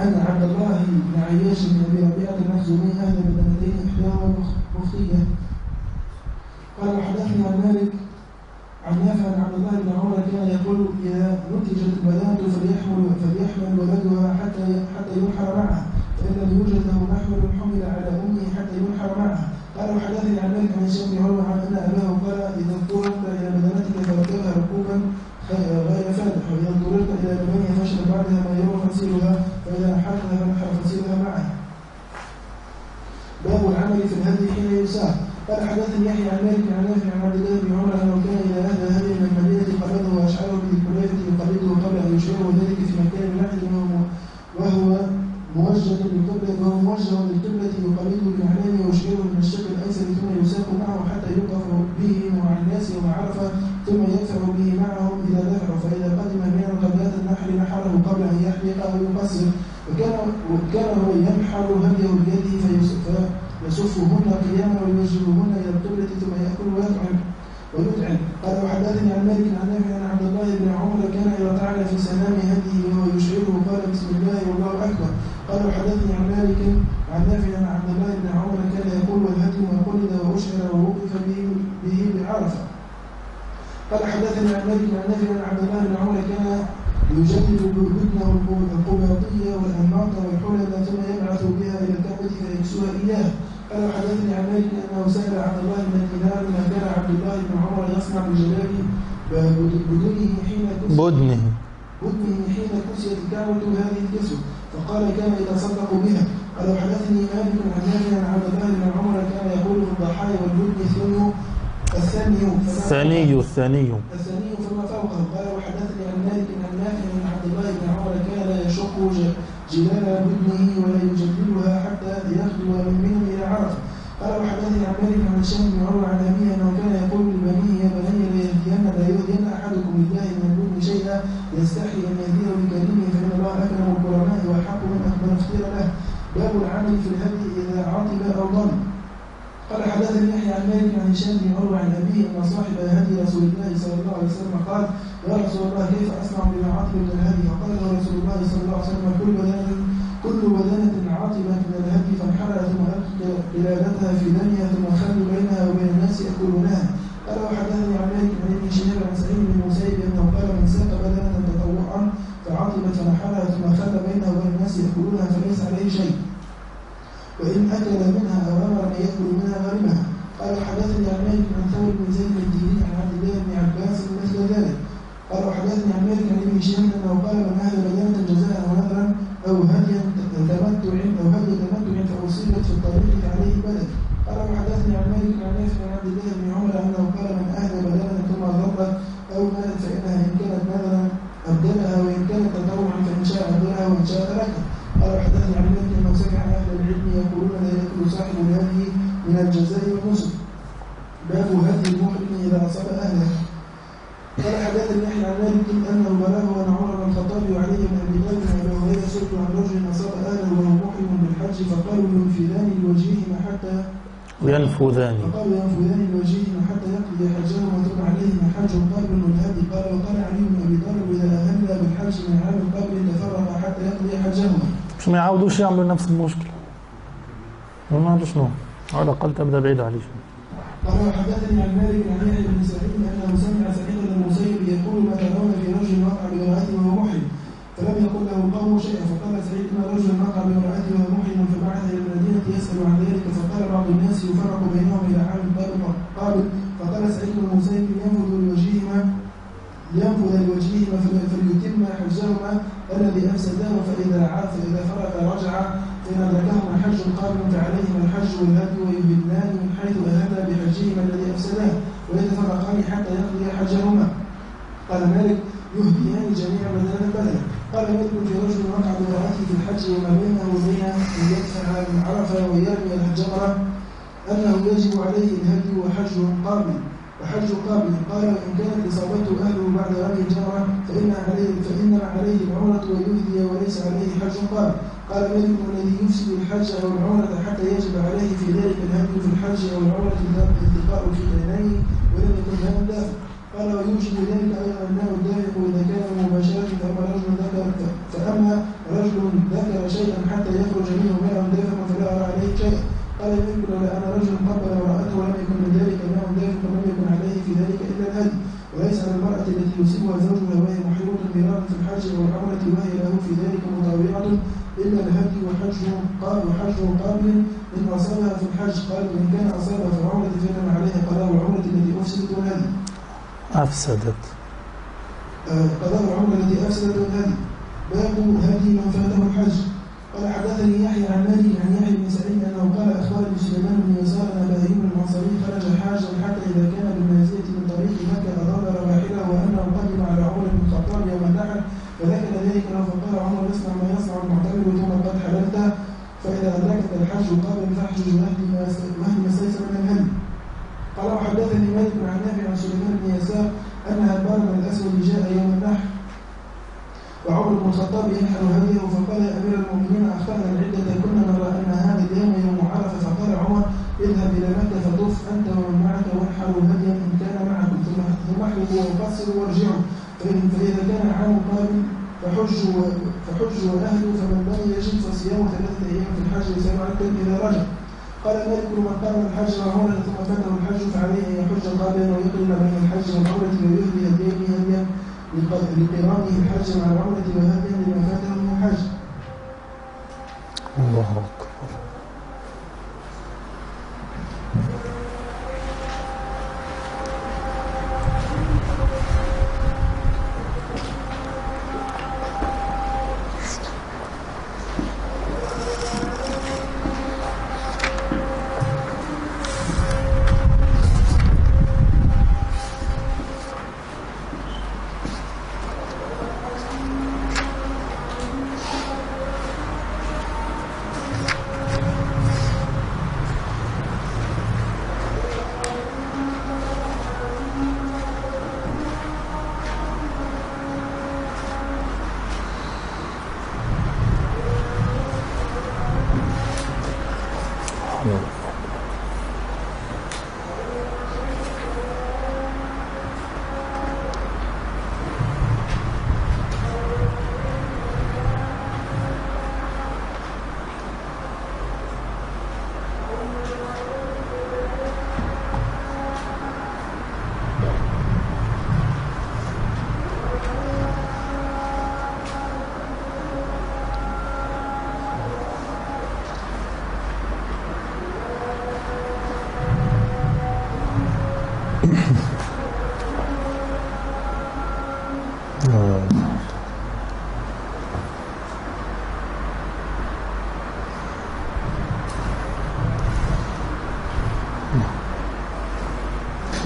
أن عبد الله بن عياش بن أبي ربيعة المخزومي اهدى بدنتين إحداهما مخطيه قال وحدثني عن مالك عن نافع عن عبد الله بن عمر كان يقول إذا نتجت البنات فليحمل فليحمل ولدها حتى حتى ينحر معها فإن لم يوجد له محمل حمل على أمه حتى ينحر معها قال وحدثني عن مالك عن هشام بن عن ان اباه قال إذا اضطررت إلى بدنتك فركبها ركوبا غير فادح واذا اضطررت إلى لبنها فاشرب بعدها ما يروى فصيلها فاذا نحرتها فنحر فصيلها معها باب العمل في الهدي حين يساق قال حدثني يحيى عن مالك عن نافع عن عبد الله بن عمر انه كان اذا اهدى هدي من المدينة قبضه واشعره بالكلافه يقبضه قبل ان يشعره ذلك في مكان واحد وهو موجه للقبله وهو موجه للقبله يقبضه باعلامه ويشعره من الشق الايسر ثم يساق معه حتى يوقف به مع الناس يوم عرفه ثم يدفع به معهم اذا دفعوا فاذا قدم من قبلات النحر نحره قبل ان يحلق أو يقصر وكان وكان هو ينحر هديه بيده فيصفهن قياما ويوجههن إلى القبله ثم ياكل ويطعم ويطعم قال وحدثني عن مالك عن نافع عن عبد الله بن عمر كان اذا طعن في سنام هديه وهو يشعره قال بسم الله والله اكبر قال وحدثني عن مالك عن نافع عن عبد الله بن عمر كان يقول والهدي ما قلد واشعر ووقف به به بعرفه قال حدثني عن مالك عن نافع عن عبد الله بن عمر كان يجدد بدنه القباطية والأنماط والحلل ثم يبعث بها إلى الكعبة فيكسوها إياه قال حدثني عن مالك أنه سأل عبد الله بن دينار ما كان عبد الله بن عمر يصنع بجلال بدنه. بدنه حين كسيت الكعبة هذه الكسوة فقال كان يتصدق بها. قال حدثني مالك عن نافع عن عبد الله بن عمر كان يقول في الضحايا والبدن ثم الثاني الثاني الثاني. الثاني فما فوقه. قال وحدثني عن مالك عن نافع عن عبد الله بن عمر كان يشق جلال بدنه ولا يجدلها حتى يخلو من منه إلى عرفه. قال وحدثني عن مالك عن هشام بن عروة عن يستحي أن يهديه بكريمه فإن الله أكرم الكرماء واحق من من اختير له. باب العمل في الهدي إذا عطب أو ضل. قال حدثني يحيى عن مالك عن هشام بن عروة عن أبيه أن صاحب هدي رسول الله صلى الله عليه وسلم قال يا رسول الله كيف أصنع بما عطب من الهدي؟ فقال له رسول الله صلى الله عليه وسلم كل بدنة كل بدنة عطبت من الهدي فانحرى ثم القي قلادتها في دنيا ثم خلوا بينها وبين الناس يأكلونها. قال وحدثني عن مالك عن ابن شهاب عن سعيد بن المسيب انه قال من ساق بدنة فعطبت فنحرها ثم خلى بينها وبين الناس يأكلونها فليس عليه شيء. وإن أكل منها أو أمر أن يأكل منها غرمها قال حدثني عن مالك عن ثور بن زيد الديني عن عبد الله بن عباس مثل ذلك. قال وحدثني عن مالك عن ابن شهاب أنه قال من أهل بدنة جزاء ونذرا أو هديا تمتع أو هدي تمتع فأصيبت في الطريق فعليه بدل قال وحدثني عن مالك عن نافع عن عبد الله بن عمر أنه قال من أهل بدنة ثم ضرت أو مالت فإنها إن كانت نذرا أبدلها وإن كانت تطوعا فإن شاء أبدلها وإن شاء تركها قال وحدثني عن مالك انه سمع أهل العلم يقولون لا ياكل صاحب هذه من الجزاء والنصب باب هدي المحرم اذا اصاب اهله قال حدثني يحيى عن مالك انه بلغه ان عمر بن الخطاب وعلي بن ابي طالب وابي هريره سئل عن رجل اصاب اهله وهو محرم بالحج فقالوا ينفذان لوجههما حتى ينفذان فقالوا ينفذان لوجههما حتى يقضي حجهما ثم عليهما حج قابل والهدي قال وقال علي بن أبي طالب إذا أهل بالحج من عام قبل تفرق حتى يقضي حجهما مش ما يعاودوش يعملوا نفس المشكلة. ما عندوش شنو. على الأقل تبدأ بعيد عليه قال وحدثني عن مالك عن يحيى بن سعيد أنه سمع سعيد بن المسيب يقول ما ترون في رجل وقع بامراته وهو محرم. فلم يقل له قوم شيئا. فقال سعيد إن رجلا وقع فرقوا بينهم إلى عام القرن قالوا فقال سعيد بن المسيب ينفذ لوجههما ينفذ لوجههما فليتم حجهما الذي أفسداه فإذا عاد فإذا فرق رجع فإن أدركهما حج قادم فعليهما الحج والهدي ويبنان من حيث أهدى بحجهما الذي أفسداه ويتفرقان حتى يقضي حجهما. قال مالك يهديان جميعا هذا البلد. قال مالك في رجل مقعد رأته في الحج وما بينه وبين أن يدفع من عرفة ويرمي الجمرة أنه يجب عليه الهدي وحج قابل وحج قابل. قال وإن كانت إصابته أهله بعد رمي الجمرة فإن عليه فإنما عليه العمرة ويهدي وليس عليه حج قابل. قال مالك الذي يفسد الحج أو العمرة حتى يجب عليه في ذلك الهدي في الحج أو العمرة التقاء في عينيه ولم يكن له دافع قال ويوجب ذلك أيضا أنه الدافع إذا كان مباشرة فأما رجل ذكر فأما رجل ذكر شيئا حتى يخرج منه ماء دافع قال يمكن لأن رجل قبل امرأته ولم يكن من ذلك ماء دافع فلم يكن عليه في ذلك إلا الهدي وليس على المرأة التي يصيبها زوجها وهي مرارا في الحج أو العمرة وهي له في ذلك مطاوعة إلا الهدي وحجه قال وحجه قابل إن أصابها في الحج. قال وإن كان أصابها في العمرة فإنما عليها قضاء العمرة التي أفسدت والهدي أفسدت. آه، قضاء العمرة التي أفسدت والهدي باب هدي من فاته الحج. قال حدثني يحيى عن مالك عن يحيى بن سعيد أنه قال اخبرني سليمان بن يسار أن ابا ايوب الأنصاري خرج حاجا حتى إذا كان بالنازله من طريق مكة اضل رواحله وأنه قدم على عمر بن الخطاب يوم النحر فذكر ذلك له فقال عمر اصنع ما يصنع المعتمر ثم قد حللت فإذا أدركت الحج قبل فاحجج واهدي ما استيسر من الهدي قال وحدثني مالك عن نافع عن سليمان بن يسار أن هبان الأسود جاء يوم النحر وعمر بن الخطاب ينحر هديه فقال يا امير المؤمنين اخطانا العده كنا نرى ان هذا اليوم يوم عرفه فقال عمر اذهب إلى مكه فطف انت ومن معك وانحروا هديا ان كان معكم ثم ثم احلقوا وقصروا وارجعوا فإن فاذا كان عام قابل فحجوا واهلوا فمن لم يجد فصيام ثلاثة أيام في الحج وسبعه اذا رجع قال مالك من قام الحج وعمره ثم فاته الحج فعليه أن يحج قابلا ويقرن بين الحج والعمرة ويهدي هديين هديا لقرانه الحج مع العمرة وهديا لما فاته من الحج.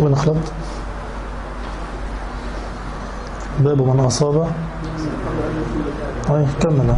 وين أخلط باب من أصاب. أي كمل.